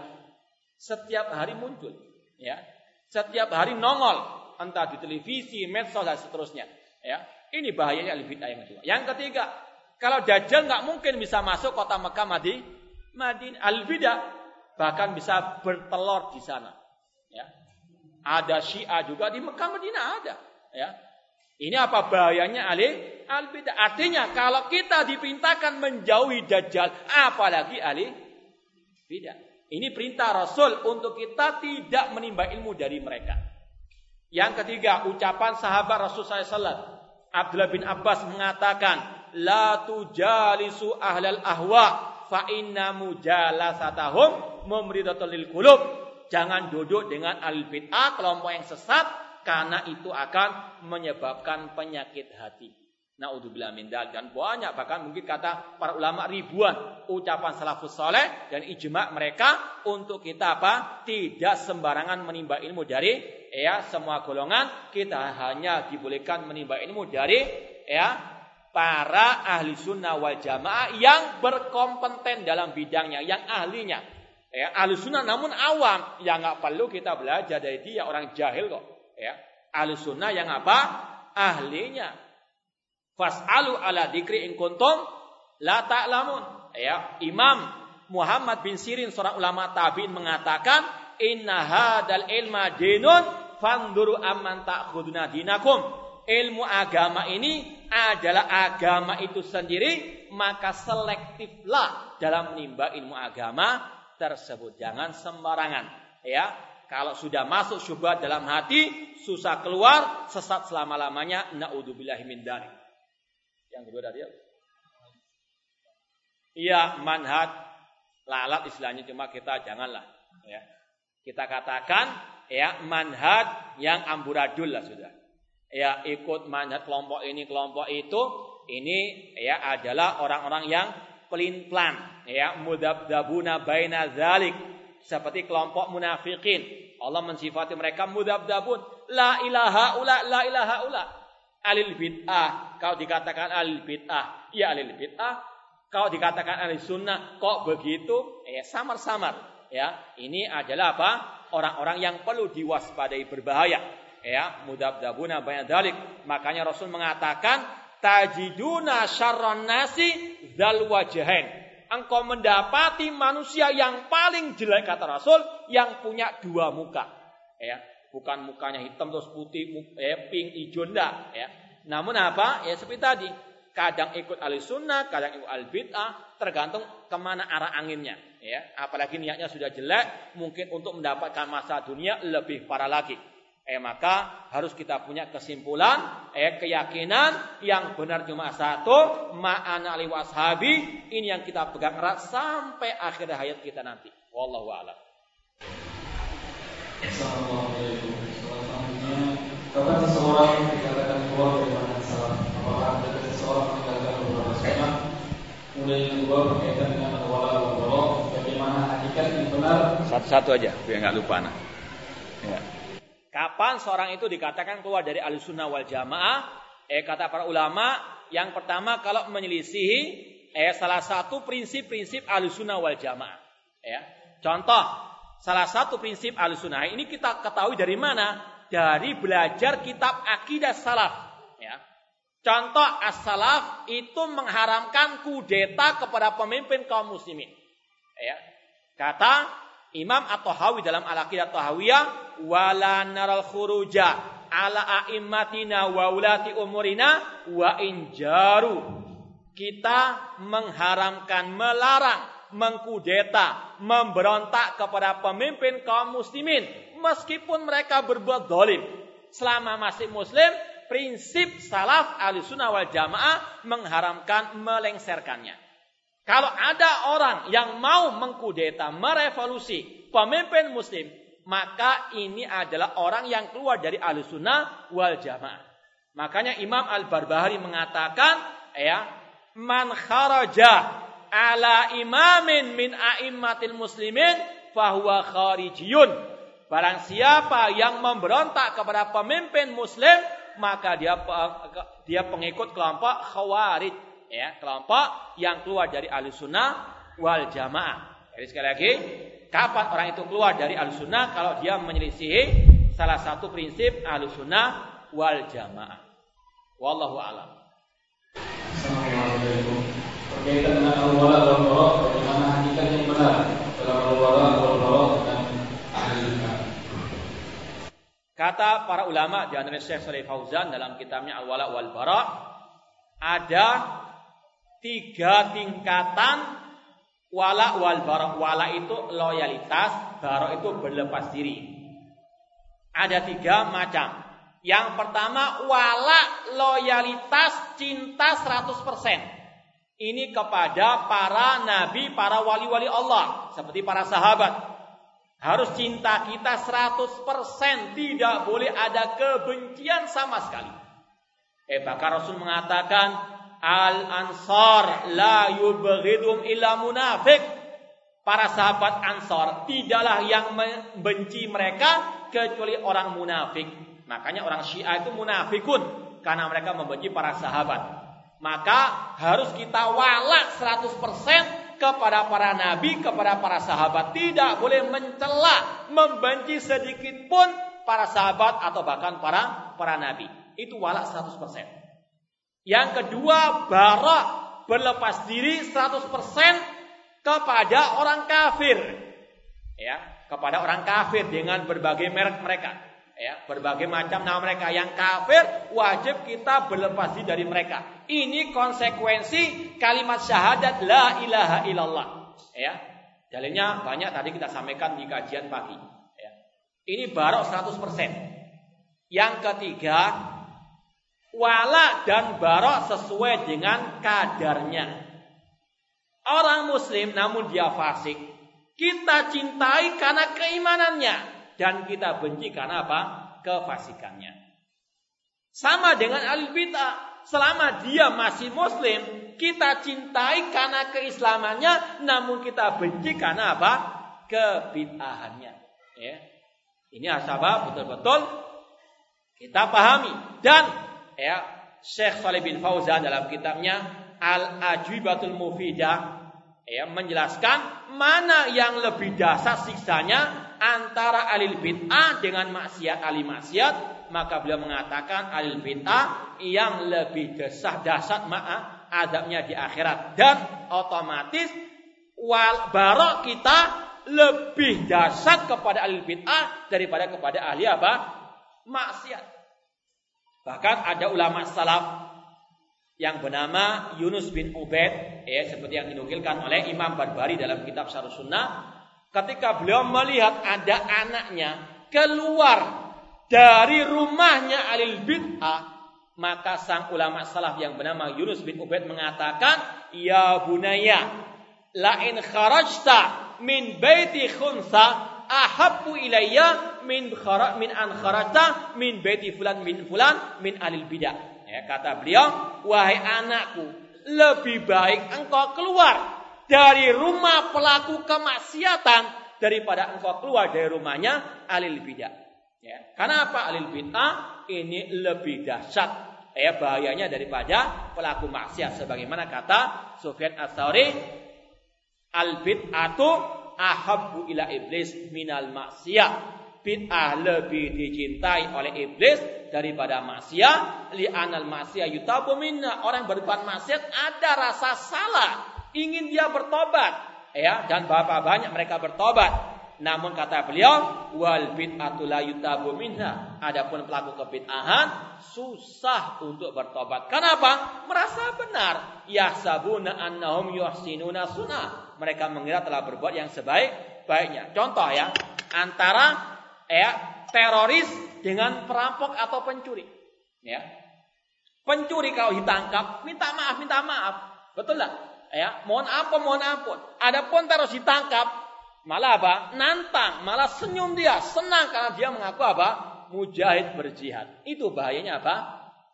Setiap hari muncul. Ya. Setiap hari nongol. Entah di televisi, medsos, dan seterusnya. Ya. Ini bahayanya alil bid'ah yang kedua. Yang ketiga. Kalau Dajjal nggak mungkin bisa masuk kota Mekah Madi, Madinah al-bidah bahkan bisa bertelur di sana. Ya. Ada Syiah juga di Mekah Madinah ada. Ya. Ini apa bahayanya Ali al-bidah? Artinya kalau kita dipintakan menjauhi Dajjal, apalagi Ali bidah. Ini perintah Rasul untuk kita tidak menimba ilmu dari mereka. Yang ketiga, ucapan sahabat Rasul SAW. Abdullah bin Abbas mengatakan, la tujalisu ahlal ahwa fa inna mujalasatahum mumridatul lil qulub. Jangan duduk dengan al bid'ah kelompok yang sesat karena itu akan menyebabkan penyakit hati. Naudzubillah min dan banyak bahkan mungkin kata para ulama ribuan ucapan salafus soleh dan ijma mereka untuk kita apa? Tidak sembarangan menimba ilmu dari ya semua golongan, kita hanya dibolehkan menimba ilmu dari ya para ahli sunnah wal jamaah yang berkompeten dalam bidangnya, yang ahlinya. Ya, ahli sunnah namun awam, yang nggak perlu kita belajar dari dia orang jahil kok. Ya, ahli sunnah yang apa? Ahlinya. Fas'alu ala dikri in kuntum la ta'lamun. Ya, Imam Muhammad bin Sirin seorang ulama tabi'in mengatakan, "Inna hadal ilma dinun fanduru amman ta'khuduna dinakum." ilmu agama ini adalah agama itu sendiri, maka selektiflah dalam menimba ilmu agama tersebut. Jangan sembarangan, ya. Kalau sudah masuk syubhat dalam hati, susah keluar, sesat selama-lamanya. Naudzubillahi min Yang kedua tadi apa? Iya, manhaj. Lalat istilahnya cuma kita janganlah ya. Kita katakan ya manhaj yang amburadul lah sudah. Ya ikut manhaj kelompok ini kelompok itu ini ya adalah orang-orang yang pelin-pelan ya. Mudabdabuna baina zalik seperti kelompok munafikin. Allah mensifati mereka mudabdabun. La ilaha ula la ilaha ula alil bid'ah. Kau dikatakan alil bid'ah ya alil bid'ah. Kau dikatakan alil sunnah kok begitu? Ya samar-samar. Ya ini adalah apa? Orang-orang yang perlu diwaspadai berbahaya. Ya mudabdabuna banyak dalik makanya Rasul mengatakan tajiduna syarran nasi zal wajahain engkau mendapati manusia yang paling jelek kata Rasul yang punya dua muka. Ya bukan mukanya hitam terus putih eh, pink hijau ya. Namun apa? Ya seperti tadi. Kadang ikut ahli sunnah kadang ikut al bid'ah tergantung ke mana arah anginnya ya. Apalagi niatnya sudah jelek mungkin untuk mendapatkan masa dunia lebih parah lagi. Eh maka harus kita punya kesimpulan, eh keyakinan yang benar cuma satu, ma'ana li washabi, ini yang kita pegang erat sampai akhir hayat kita nanti. Wallahu a'lam. Kapan seseorang dikatakan keluar dari mana? salaf? Apakah ada seseorang meninggalkan beberapa sunnah? Kemudian yang kedua berkaitan dengan wala wala bagaimana hakikat yang benar? Satu-satu aja, biar nggak lupa nah. Ya. Kapan seorang itu dikatakan keluar dari al-sunnah wal jamaah? Eh kata para ulama, yang pertama kalau menyelisihi eh salah satu prinsip-prinsip al-sunnah wal jamaah. Ya. Contoh, salah satu prinsip al-sunnah ini kita ketahui dari mana? Dari belajar kitab akidah salaf. Ya. Contoh as-salaf itu mengharamkan kudeta kepada pemimpin kaum muslimin. Ya. Kata Imam At-Tahawi dalam Al-Aqidah Tahawiyah, "Wala naral khuruja ala a'immatina wa ulati umurina wa injaru." Kita mengharamkan, melarang, mengkudeta, memberontak kepada pemimpin kaum muslimin meskipun mereka berbuat dolim. Selama masih muslim, prinsip salaf al-sunnah wal jamaah mengharamkan melengserkannya. Kalau ada orang yang mau mengkudeta, merevolusi pemimpin muslim, maka ini adalah orang yang keluar dari al-sunnah wal jamaah. Makanya Imam Al-Barbahari mengatakan, ya, man kharaja ala imamin min a'immatil muslimin fahuwa kharijiyun. Barang siapa yang memberontak kepada pemimpin muslim, maka dia dia pengikut kelompok khawarij. Ya kelompok yang keluar dari sunnah wal jamaah. Jadi sekali lagi kapan orang itu keluar dari sunnah kalau dia menyelisihi salah satu prinsip sunnah wal jamaah? Wallahu alam. Assalamualaikum berkaitan dengan al-wala wal bara bagaimana hakikat yang benar? Dalam al-wala wal bara dan Kata para ulama di antara Syekh Saleh Fauzan dalam kitabnya Al-Wala wal Bara ada tiga tingkatan wala wal bara. Wala itu loyalitas, bara itu berlepas diri. Ada tiga macam. Yang pertama wala loyalitas cinta 100%. Ini kepada para nabi, para wali-wali Allah seperti para sahabat. Harus cinta kita 100%. Tidak boleh ada kebencian sama sekali. Eh bahkan Rasul mengatakan Al-Ansar la yubghidum illa munafik. Para sahabat Ansar tidaklah yang membenci mereka kecuali orang munafik. Makanya orang Syiah itu munafikun karena mereka membenci para sahabat. Maka harus kita walak 100% kepada para nabi, kepada para sahabat. Tidak boleh mencela, membenci sedikit pun para sahabat atau bahkan para para nabi. Itu walak 100%. Yang kedua, barak berlepas diri 100% kepada orang kafir. Ya, kepada orang kafir dengan berbagai merek mereka. Ya, berbagai macam nama mereka yang kafir wajib kita berlepas diri dari mereka. Ini konsekuensi kalimat syahadat la ilaha illallah. Ya. Dalilnya banyak tadi kita sampaikan di kajian pagi. Ya. Ini barok 100%. Yang ketiga, wala dan barok sesuai dengan kadarnya. Orang muslim namun dia fasik, kita cintai karena keimanannya dan kita benci karena apa? Kefasikannya. Sama dengan ahli bid'ah. Selama dia masih muslim, kita cintai karena keislamannya, namun kita benci karena apa? Kebid'ahannya. Ya. Ini asabah betul-betul kita pahami dan ya Syekh Saleh bin Fauzan dalam kitabnya Al-Ajwibatul Mufidah ya menjelaskan mana yang lebih dasar siksanya antara alil bid'ah dengan maksiat ahli maksiat, maka beliau mengatakan alil bid'ah yang lebih desah dasar maaf adabnya di akhirat dan otomatis wal barok kita lebih dasar kepada alil bid'ah daripada kepada ahli apa? maksiat. Bahkan ada ulama salaf yang bernama Yunus bin Ubaid ya seperti yang dinukilkan oleh Imam Barbari dalam kitab Syarh Sunnah ketika beliau melihat ada anaknya keluar dari rumahnya alil bid'ah, maka sang ulama salaf yang bernama Yunus bin Ubaid mengatakan, "Ya bunaya, la in kharajta min baiti khunsa ahabbu ilayya min khara min an kharajta min baiti fulan min fulan min alil bid'ah." Ya, kata beliau, "Wahai anakku, lebih baik engkau keluar dari rumah pelaku kemaksiatan daripada engkau keluar dari rumahnya alil bidah. Ya. Karena apa? Alil bid'ah ini lebih dahsyat ya bahayanya daripada pelaku maksiat sebagaimana kata Sufyan Ats-Tsauri al bid'atu ahabbu ila iblis minal maksiat bid'ah lebih dicintai oleh iblis daripada maksiat li anal maksiat yutabu minna orang berbuat maksiat ada rasa salah ingin dia bertobat ya dan berapa banyak mereka bertobat namun kata beliau wal bid'atu la yutabu minha adapun pelaku kebid'ahan susah untuk bertobat kenapa merasa benar yahsabuna annahum yuhsinuna sunnah mereka mengira telah berbuat yang sebaik baiknya contoh ya antara ya teroris dengan perampok atau pencuri. Ya. Pencuri kalau ditangkap minta maaf, minta maaf. Betul lah. Ya, mohon ampun, mohon ampun. Adapun teroris ditangkap malah apa? Nantang, malah senyum dia, senang karena dia mengaku apa? Mujahid berjihad. Itu bahayanya apa?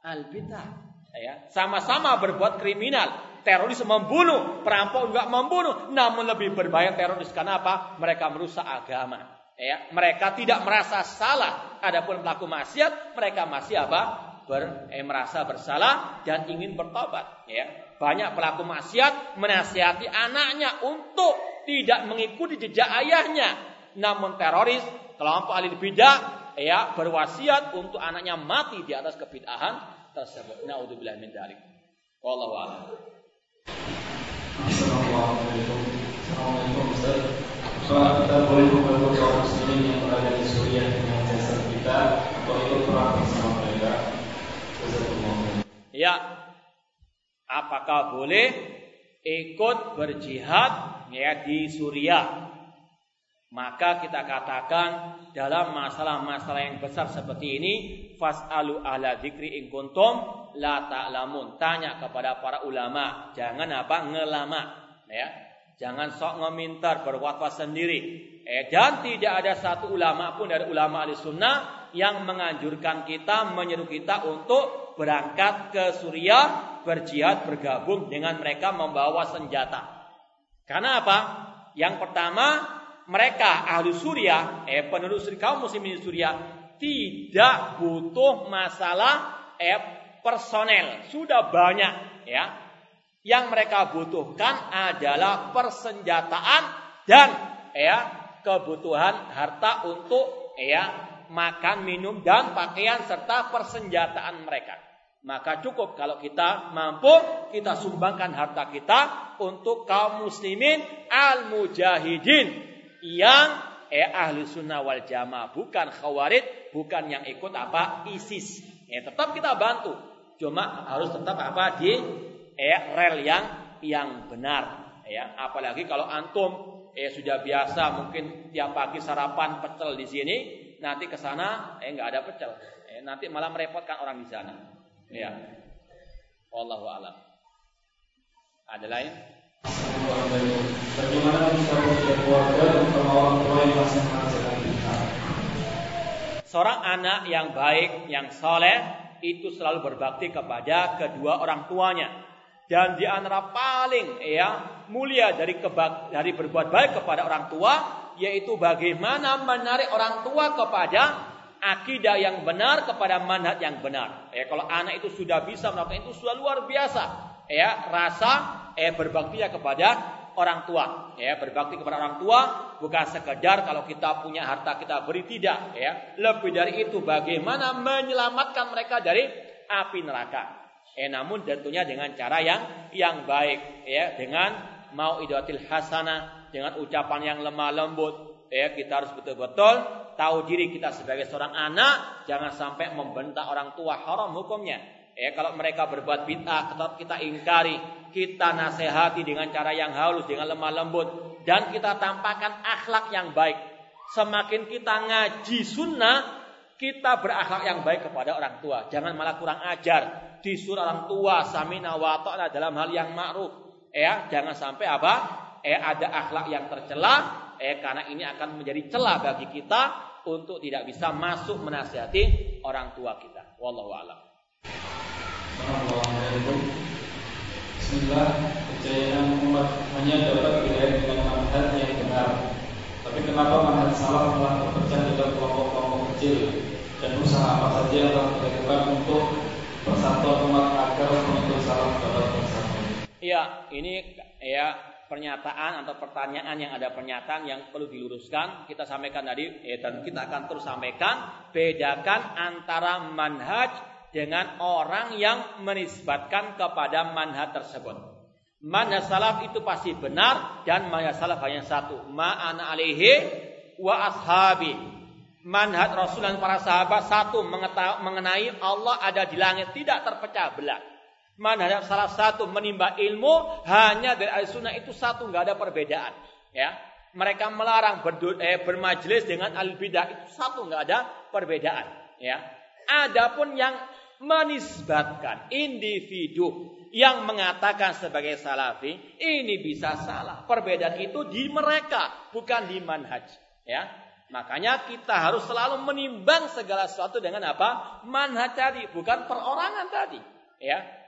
Albidah. Ya, sama-sama berbuat kriminal. Teroris membunuh, perampok juga membunuh, namun lebih berbahaya teroris karena apa? Mereka merusak agama ya mereka tidak merasa salah adapun pelaku maksiat mereka masih apa ber, eh, merasa bersalah dan ingin bertobat ya. Banyak pelaku maksiat menasihati anaknya untuk tidak mengikuti jejak ayahnya. Namun teroris kelompok ahli bidah ya berwasiat untuk anaknya mati di atas kebid'ahan tersebut. Naudzubillah min dzalik wallahu a'lam. Assalamualaikum. Assalamualaikum Soal kita Ya, apakah boleh ikut berjihad ya di Suriah? Maka kita katakan dalam masalah-masalah yang besar seperti ini, fas'alu ala dzikri in kuntum la ta'lamun. Tanya kepada para ulama, jangan apa ngelama, ya. Jangan sok ngemintar berwatwa sendiri. Eh, dan tidak ada satu ulama pun dari ulama ahli sunnah yang menganjurkan kita, menyeru kita untuk berangkat ke Suriah, berjihad, bergabung dengan mereka membawa senjata. Karena apa? Yang pertama, mereka ahli Suriah, eh penduduk kaum muslimin Suriah tidak butuh masalah eh personel, sudah banyak ya. Yang mereka butuhkan adalah persenjataan dan ya kebutuhan harta untuk ya makan, minum dan pakaian serta persenjataan mereka. Maka cukup kalau kita mampu kita sumbangkan harta kita untuk kaum muslimin al-mujahidin. Yang eh ahli sunnah wal jamaah bukan khawarid bukan yang ikut apa ISIS. Ya tetap kita bantu. Cuma harus tetap apa di eh rel yang yang benar. Ya apalagi kalau antum eh sudah biasa mungkin tiap pagi sarapan pecel di sini nanti ke sana eh nggak ada pecel. Eh nanti malah merepotkan orang di sana ya. Wallahu alam. Ada lain? Bagaimana bisa keluarga orang tua yang masih? Seorang anak yang baik, yang soleh, itu selalu berbakti kepada kedua orang tuanya. Dan di antara paling ya mulia dari kebak, dari berbuat baik kepada orang tua yaitu bagaimana menarik orang tua kepada akidah yang benar kepada manhaj yang benar. Ya kalau anak itu sudah bisa melakukan itu sudah luar biasa. Ya rasa eh berbaktinya kepada orang tua. Ya berbakti kepada orang tua bukan sekedar kalau kita punya harta kita beri tidak. Ya lebih dari itu bagaimana menyelamatkan mereka dari api neraka. Eh namun tentunya dengan cara yang yang baik ya dengan mau idatil hasanah dengan ucapan yang lemah lembut ya kita harus betul-betul tahu diri kita sebagai seorang anak jangan sampai membentak orang tua. Haram hukumnya. Ya kalau mereka berbuat bid'ah tetap kita ingkari kita nasihati dengan cara yang halus dengan lemah lembut dan kita tampakkan akhlak yang baik. Semakin kita ngaji sunnah kita berakhlak yang baik kepada orang tua. Jangan malah kurang ajar. Disuruh orang tua samina wa dalam hal yang ma'ruf. Ya, jangan sampai apa? Eh ada akhlak yang tercela, eh karena ini akan menjadi celah bagi kita untuk tidak bisa masuk menasihati orang tua kita. Wallahu a'lam. Bismillah, kejayaan umat hanya dapat diraih dengan manhaj yang benar. Tapi kenapa manhaj salah telah terpecah dalam kelompok-kelompok kecil dan usaha apa saja telah dilakukan untuk persatuan umat agar pengikut salah dapat bersatu? Iya, ini ya pernyataan atau pertanyaan yang ada pernyataan yang perlu diluruskan kita sampaikan tadi ya, dan kita akan terus sampaikan bedakan antara manhaj dengan orang yang menisbatkan kepada manhaj tersebut. Manhaj salaf itu pasti benar dan manhaj salaf hanya satu. Ma'ana alaihi wa ashabi. Manhaj Rasul dan para sahabat satu mengenai Allah ada di langit tidak terpecah belah. Manhaj salah satu menimba ilmu hanya dari al sunnah itu satu nggak ada perbedaan. Ya, mereka melarang berdu, eh, bermajelis dengan al bidah itu satu nggak ada perbedaan. Ya, adapun yang menisbatkan individu yang mengatakan sebagai salafi ini bisa salah. Perbedaan itu di mereka, bukan di manhaj. Ya, makanya kita harus selalu menimbang segala sesuatu dengan apa? Manhaj tadi, bukan perorangan tadi. Ya,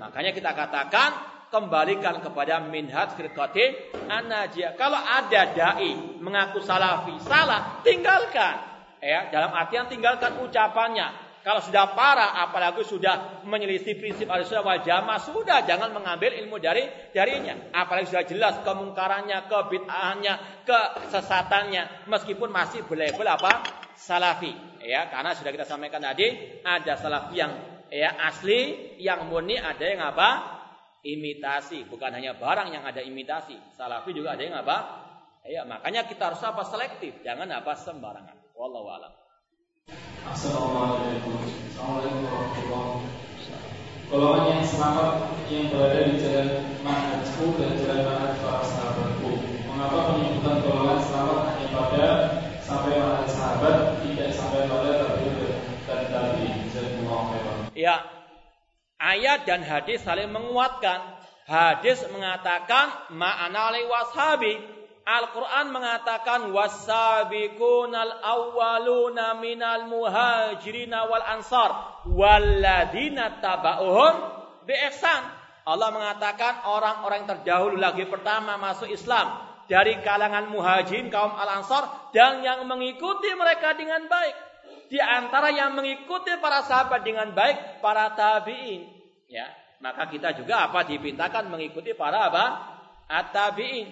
makanya kita katakan kembalikan kepada minhaj firqati anajiyah. Kalau ada dai mengaku salafi, salah, tinggalkan. Ya, dalam artian tinggalkan ucapannya, kalau sudah parah, apalagi sudah menyelisih prinsip al-sunnah wal jamaah, sudah jangan mengambil ilmu dari darinya. Apalagi sudah jelas kemungkarannya, kebid'ahannya, kesesatannya, meskipun masih berlabel apa? Salafi. Ya, karena sudah kita sampaikan tadi, ada salafi yang ya asli, yang murni, ada yang apa? Imitasi. Bukan hanya barang yang ada imitasi. Salafi juga ada yang apa? Ya, makanya kita harus apa? Selektif, jangan apa sembarangan. Wallahu a'lam. Assalamualaikum warahmatullahi Golongan yang selamat yang berada di jalan manhajku dan jalan manhaj para sahabatku. Mengapa penyebutan golongan selamat hanya pada sampai manhaj sahabat, tidak sampai pada tabi'in dan tabi'in? Ya, ayat dan hadis saling menguatkan. Hadis mengatakan ma'ana washabi Al-Quran mengatakan wasabiqunal awwaluna minal muhajirina wal ansar walladina taba'uhum biihsan. Allah mengatakan orang-orang terdahulu lagi pertama masuk Islam dari kalangan muhajirin kaum al-ansar dan yang mengikuti mereka dengan baik. Di antara yang mengikuti para sahabat dengan baik para tabi'in. Ya, maka kita juga apa dipintakan mengikuti para apa? At-tabi'in.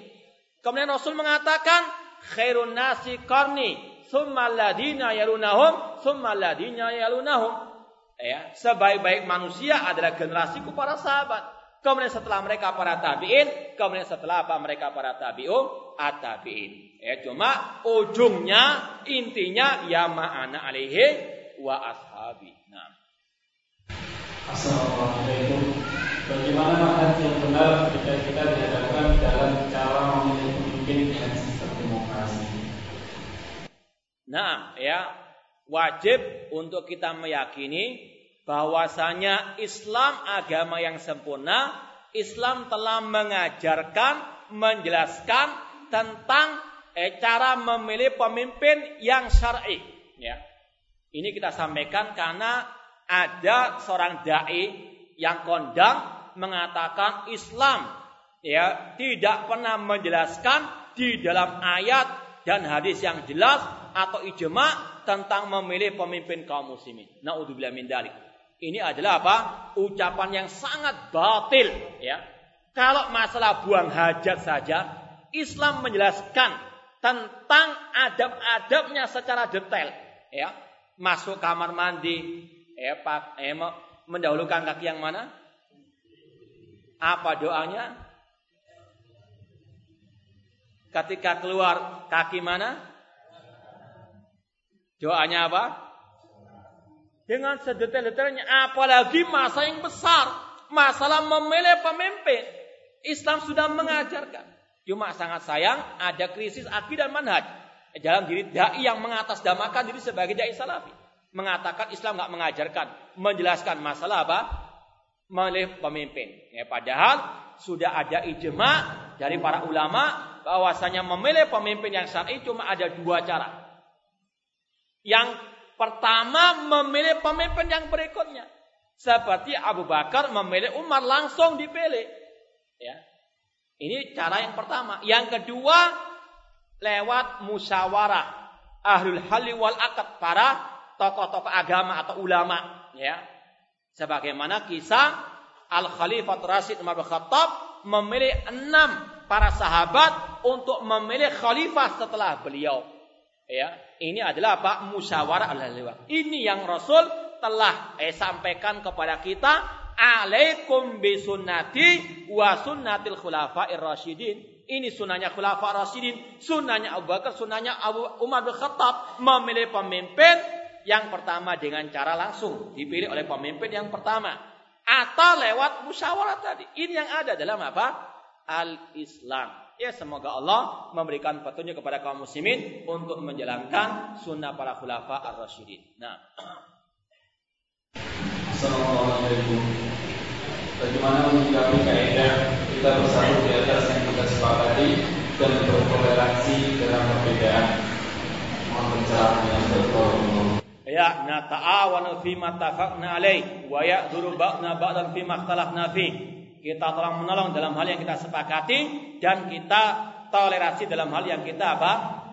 Kemudian Rasul mengatakan khairun nasi qarni summa alladina yalunahum summa alladina yalunahum. Ya, sebaik-baik manusia adalah generasiku para sahabat. Kemudian setelah mereka para tabi'in, kemudian setelah apa mereka para tabi'un, at-tabi'in. Ya, cuma ujungnya intinya ya ma'ana alaihi wa ashabi. Nah. Assalamualaikum. Bagaimana manhaj yang benar ketika kita dihadapkan dalam cara memilih pemimpin dengan sistem demokrasi? Nah, ya wajib untuk kita meyakini bahwasanya Islam agama yang sempurna, Islam telah mengajarkan, menjelaskan tentang eh, cara memilih pemimpin yang syar'i. Ya. Ini kita sampaikan karena ada seorang dai yang kondang mengatakan Islam ya tidak pernah menjelaskan di dalam ayat dan hadis yang jelas atau ijma tentang memilih pemimpin kaum muslimin. Naudzubillah min dalik. Ini adalah apa? Ucapan yang sangat batil ya. Kalau masalah buang hajat saja, Islam menjelaskan tentang adab-adabnya secara detail ya. Masuk kamar mandi, ya, pak, eh, mendahulukan kaki yang mana? Apa doanya? Ketika keluar kaki mana? Doanya apa? Dengan sedetail-detailnya. Apalagi masa yang besar. Masalah memilih pemimpin. Islam sudah mengajarkan. Cuma sangat sayang ada krisis akidah dan manhaj. Dalam diri dai yang mengatasnamakan diri sebagai dai salafi. Mengatakan Islam nggak mengajarkan. Menjelaskan masalah apa? memilih pemimpin. Ya, padahal sudah ada ijma dari para ulama bahwasanya memilih pemimpin yang syar'i cuma ada dua cara. Yang pertama memilih pemimpin yang berikutnya. Seperti Abu Bakar memilih Umar langsung dipilih. Ya. Ini cara yang pertama. Yang kedua lewat musyawarah ahlul halli wal akad para tokoh-tokoh agama atau ulama ya. Sebagaimana kisah Al Khalifah Rasid Umar Khattab memilih enam para sahabat untuk memilih khalifah setelah beliau. Ya, ini adalah apa? Musyawarah al Ini yang Rasul telah eh, sampaikan kepada kita alaikum bisunnati wa sunnatil khulafa'ir rasyidin. Ini sunnahnya khulafa rasyidin, sunnahnya Abu Bakar, sunnahnya Abu Umar bin Khattab memilih pemimpin yang pertama dengan cara langsung dipilih oleh pemimpin yang pertama atau lewat musyawarah tadi. Ini yang ada dalam apa? Al-Islam. Ya semoga Allah memberikan petunjuk kepada kaum muslimin untuk menjalankan sunnah para khulafa ar-rasyidin. Nah. Assalamualaikum. Bagaimana menyikapi kaidah kita bersatu di atas yang kita sepakati dan bertoleransi dalam perbedaan? Mohon pencerahannya Ya, na ta'awanu fi ma tafaqna alaih wa ya'dhuru ba'dna ba'dan fi ma ikhtalafna fi. Kita tolong menolong dalam hal yang kita sepakati dan kita toleransi dalam hal yang kita apa?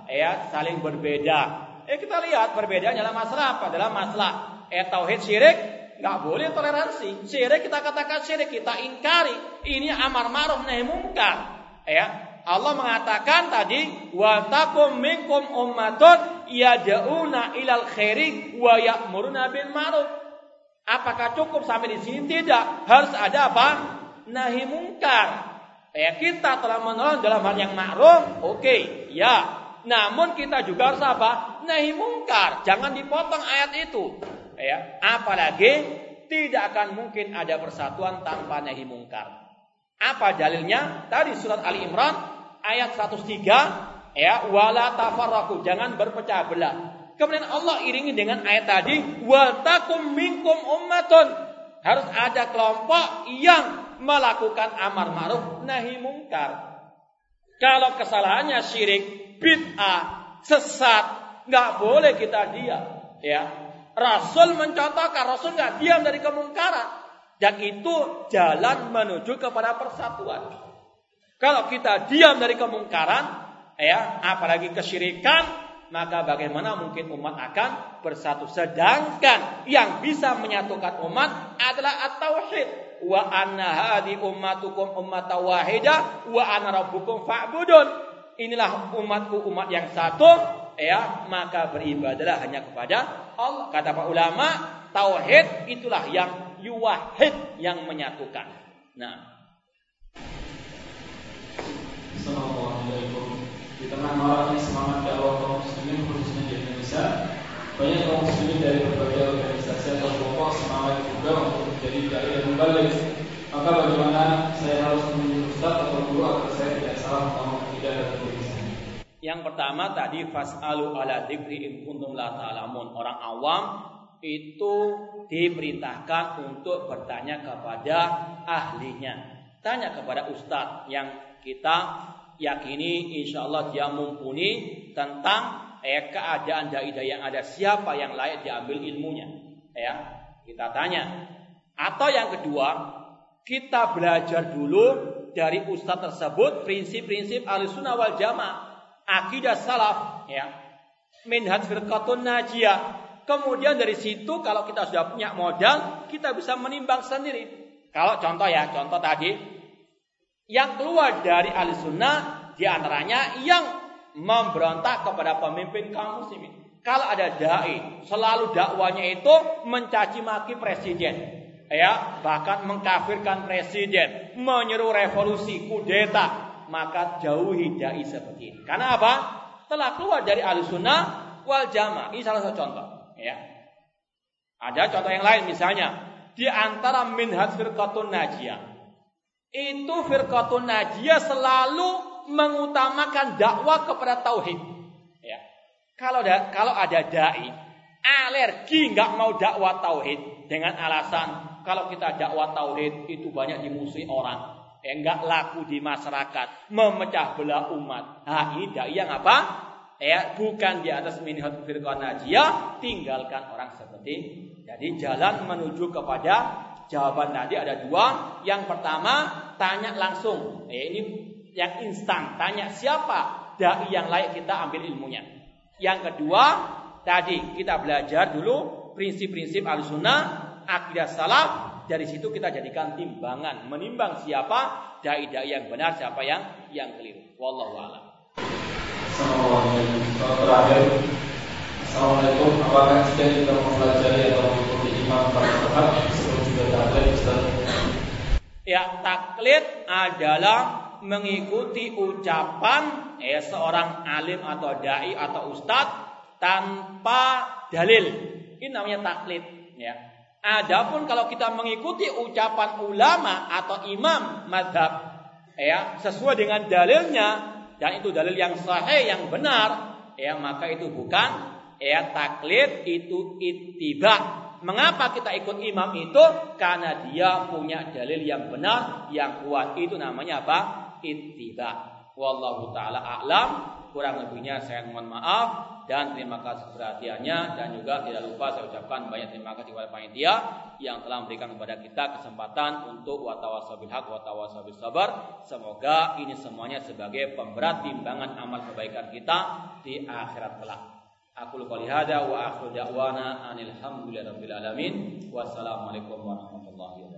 Ya, saling berbeda. Eh kita lihat perbedaannya dalam masalah apa? Dalam masalah eh tauhid syirik nggak boleh toleransi. Syirik kita katakan syirik, kita ingkari. Ini amar ma'ruf nahi mungkar. Ya, Allah mengatakan tadi wa takum minkum ummatun yad'una ilal khairi wa ya'muruna bil ma'ruf. Apakah cukup sampai di sini? Tidak. Harus ada apa? Nahi mungkar. Ya, kita telah menolong dalam hal yang ma'ruf, oke, okay, ya. Namun kita juga harus apa? Nahi mungkar. Jangan dipotong ayat itu ya apalagi tidak akan mungkin ada persatuan tanpa nahi mungkar apa dalilnya tadi surat Ali Imran ayat 103 ya wala tafarraqu jangan berpecah belah kemudian Allah iringi dengan ayat tadi wa takum minkum ummatun harus ada kelompok yang melakukan amar ma'ruf nahi mungkar kalau kesalahannya syirik bid'ah sesat nggak boleh kita diam ya Rasul mencontohkan, Rasul nggak diam dari kemungkaran. Dan itu jalan menuju kepada persatuan. Kalau kita diam dari kemungkaran, ya, apalagi kesyirikan, maka bagaimana mungkin umat akan bersatu? Sedangkan yang bisa menyatukan umat adalah at-tauhid. Wa anna hadi ummatukum ummata wahida wa ana rabbukum fa'budun. Inilah umatku umat yang satu, ya, maka beribadalah hanya kepada Allah. Kata para ulama, tauhid itulah yang yuwahid yang menyatukan. Nah. Assalamualaikum. Di tengah maraknya semangat dakwah kaum muslimin khususnya di Indonesia, banyak kaum muslimin dari berbagai organisasi atau kelompok semangat juga untuk menjadi mubalik. Maka bagaimana saya harus menunjuk ustaz atau guru agar saya tidak salah memahami tidak dan yang pertama tadi fasalu ala dzikri in kuntum la ta'lamun. Orang awam itu diperintahkan untuk bertanya kepada ahlinya. Tanya kepada ustadz yang kita yakini insya Allah dia mumpuni tentang eh, keadaan dai-dai yang ada siapa yang layak diambil ilmunya ya kita tanya atau yang kedua kita belajar dulu dari ustadz tersebut prinsip-prinsip al-sunnah wal jamaah akidah salaf ya. Minhaj firqatun najiyah. Kemudian dari situ kalau kita sudah punya modal kita bisa menimbang sendiri. Kalau contoh ya contoh tadi yang keluar dari ahli sunnah di antaranya yang memberontak kepada pemimpin kaum muslimin. Kalau ada dai selalu dakwanya itu mencaci maki presiden ya bahkan mengkafirkan presiden menyeru revolusi kudeta maka jauhi dai seperti ini. Karena apa? Telah keluar dari al-sunnah wal jamaah. Ini salah satu contoh. Ya. Ada contoh yang lain misalnya di antara minhaj firqatun najiyah. Itu firqatun najiyah selalu mengutamakan dakwah kepada tauhid. Ya. Kalau ada kalau ada dai alergi nggak mau dakwah tauhid dengan alasan kalau kita dakwah tauhid itu banyak dimusuhi orang enggak laku di masyarakat, memecah belah umat. Nah, ini dai yang apa? Ya, bukan di atas minhaj firqah najiyah, tinggalkan orang seperti jadi jalan menuju kepada Jawaban tadi ada dua. Yang pertama, tanya langsung. Eh, ini yang instan. Tanya siapa dai yang layak kita ambil ilmunya. Yang kedua, tadi kita belajar dulu prinsip-prinsip al-sunnah, akidah salaf. Dari situ kita jadikan timbangan, menimbang siapa dai-dai yang benar, siapa yang yang keliru. Wallahu a'lam. Assalamualaikum. Apakah jika kita mempelajari atau mengikuti imam pada sholat sebelum juga taklid, Ustaz? Ya, taklid adalah mengikuti ucapan eh, seorang alim atau dai atau ustadz tanpa dalil. Ini namanya taklid, ya. Adapun kalau kita mengikuti ucapan ulama atau imam madhab, ya sesuai dengan dalilnya dan itu dalil yang sahih yang benar, ya maka itu bukan ya taklid itu ittiba. Mengapa kita ikut imam itu? Karena dia punya dalil yang benar, yang kuat. Itu namanya apa? Ittiba. Wallahu taala a'lam. Kurang lebihnya saya mohon maaf dan terima kasih perhatiannya dan juga tidak lupa saya ucapkan banyak terima kasih kepada panitia yang telah memberikan kepada kita kesempatan untuk watawasabil haq watawasabil sabar. Semoga ini semuanya sebagai pemberat timbangan amal kebaikan kita di akhirat kelak. Aku lupa lihada wa akhiru da'wana anil alamin. Wassalamualaikum warahmatullahi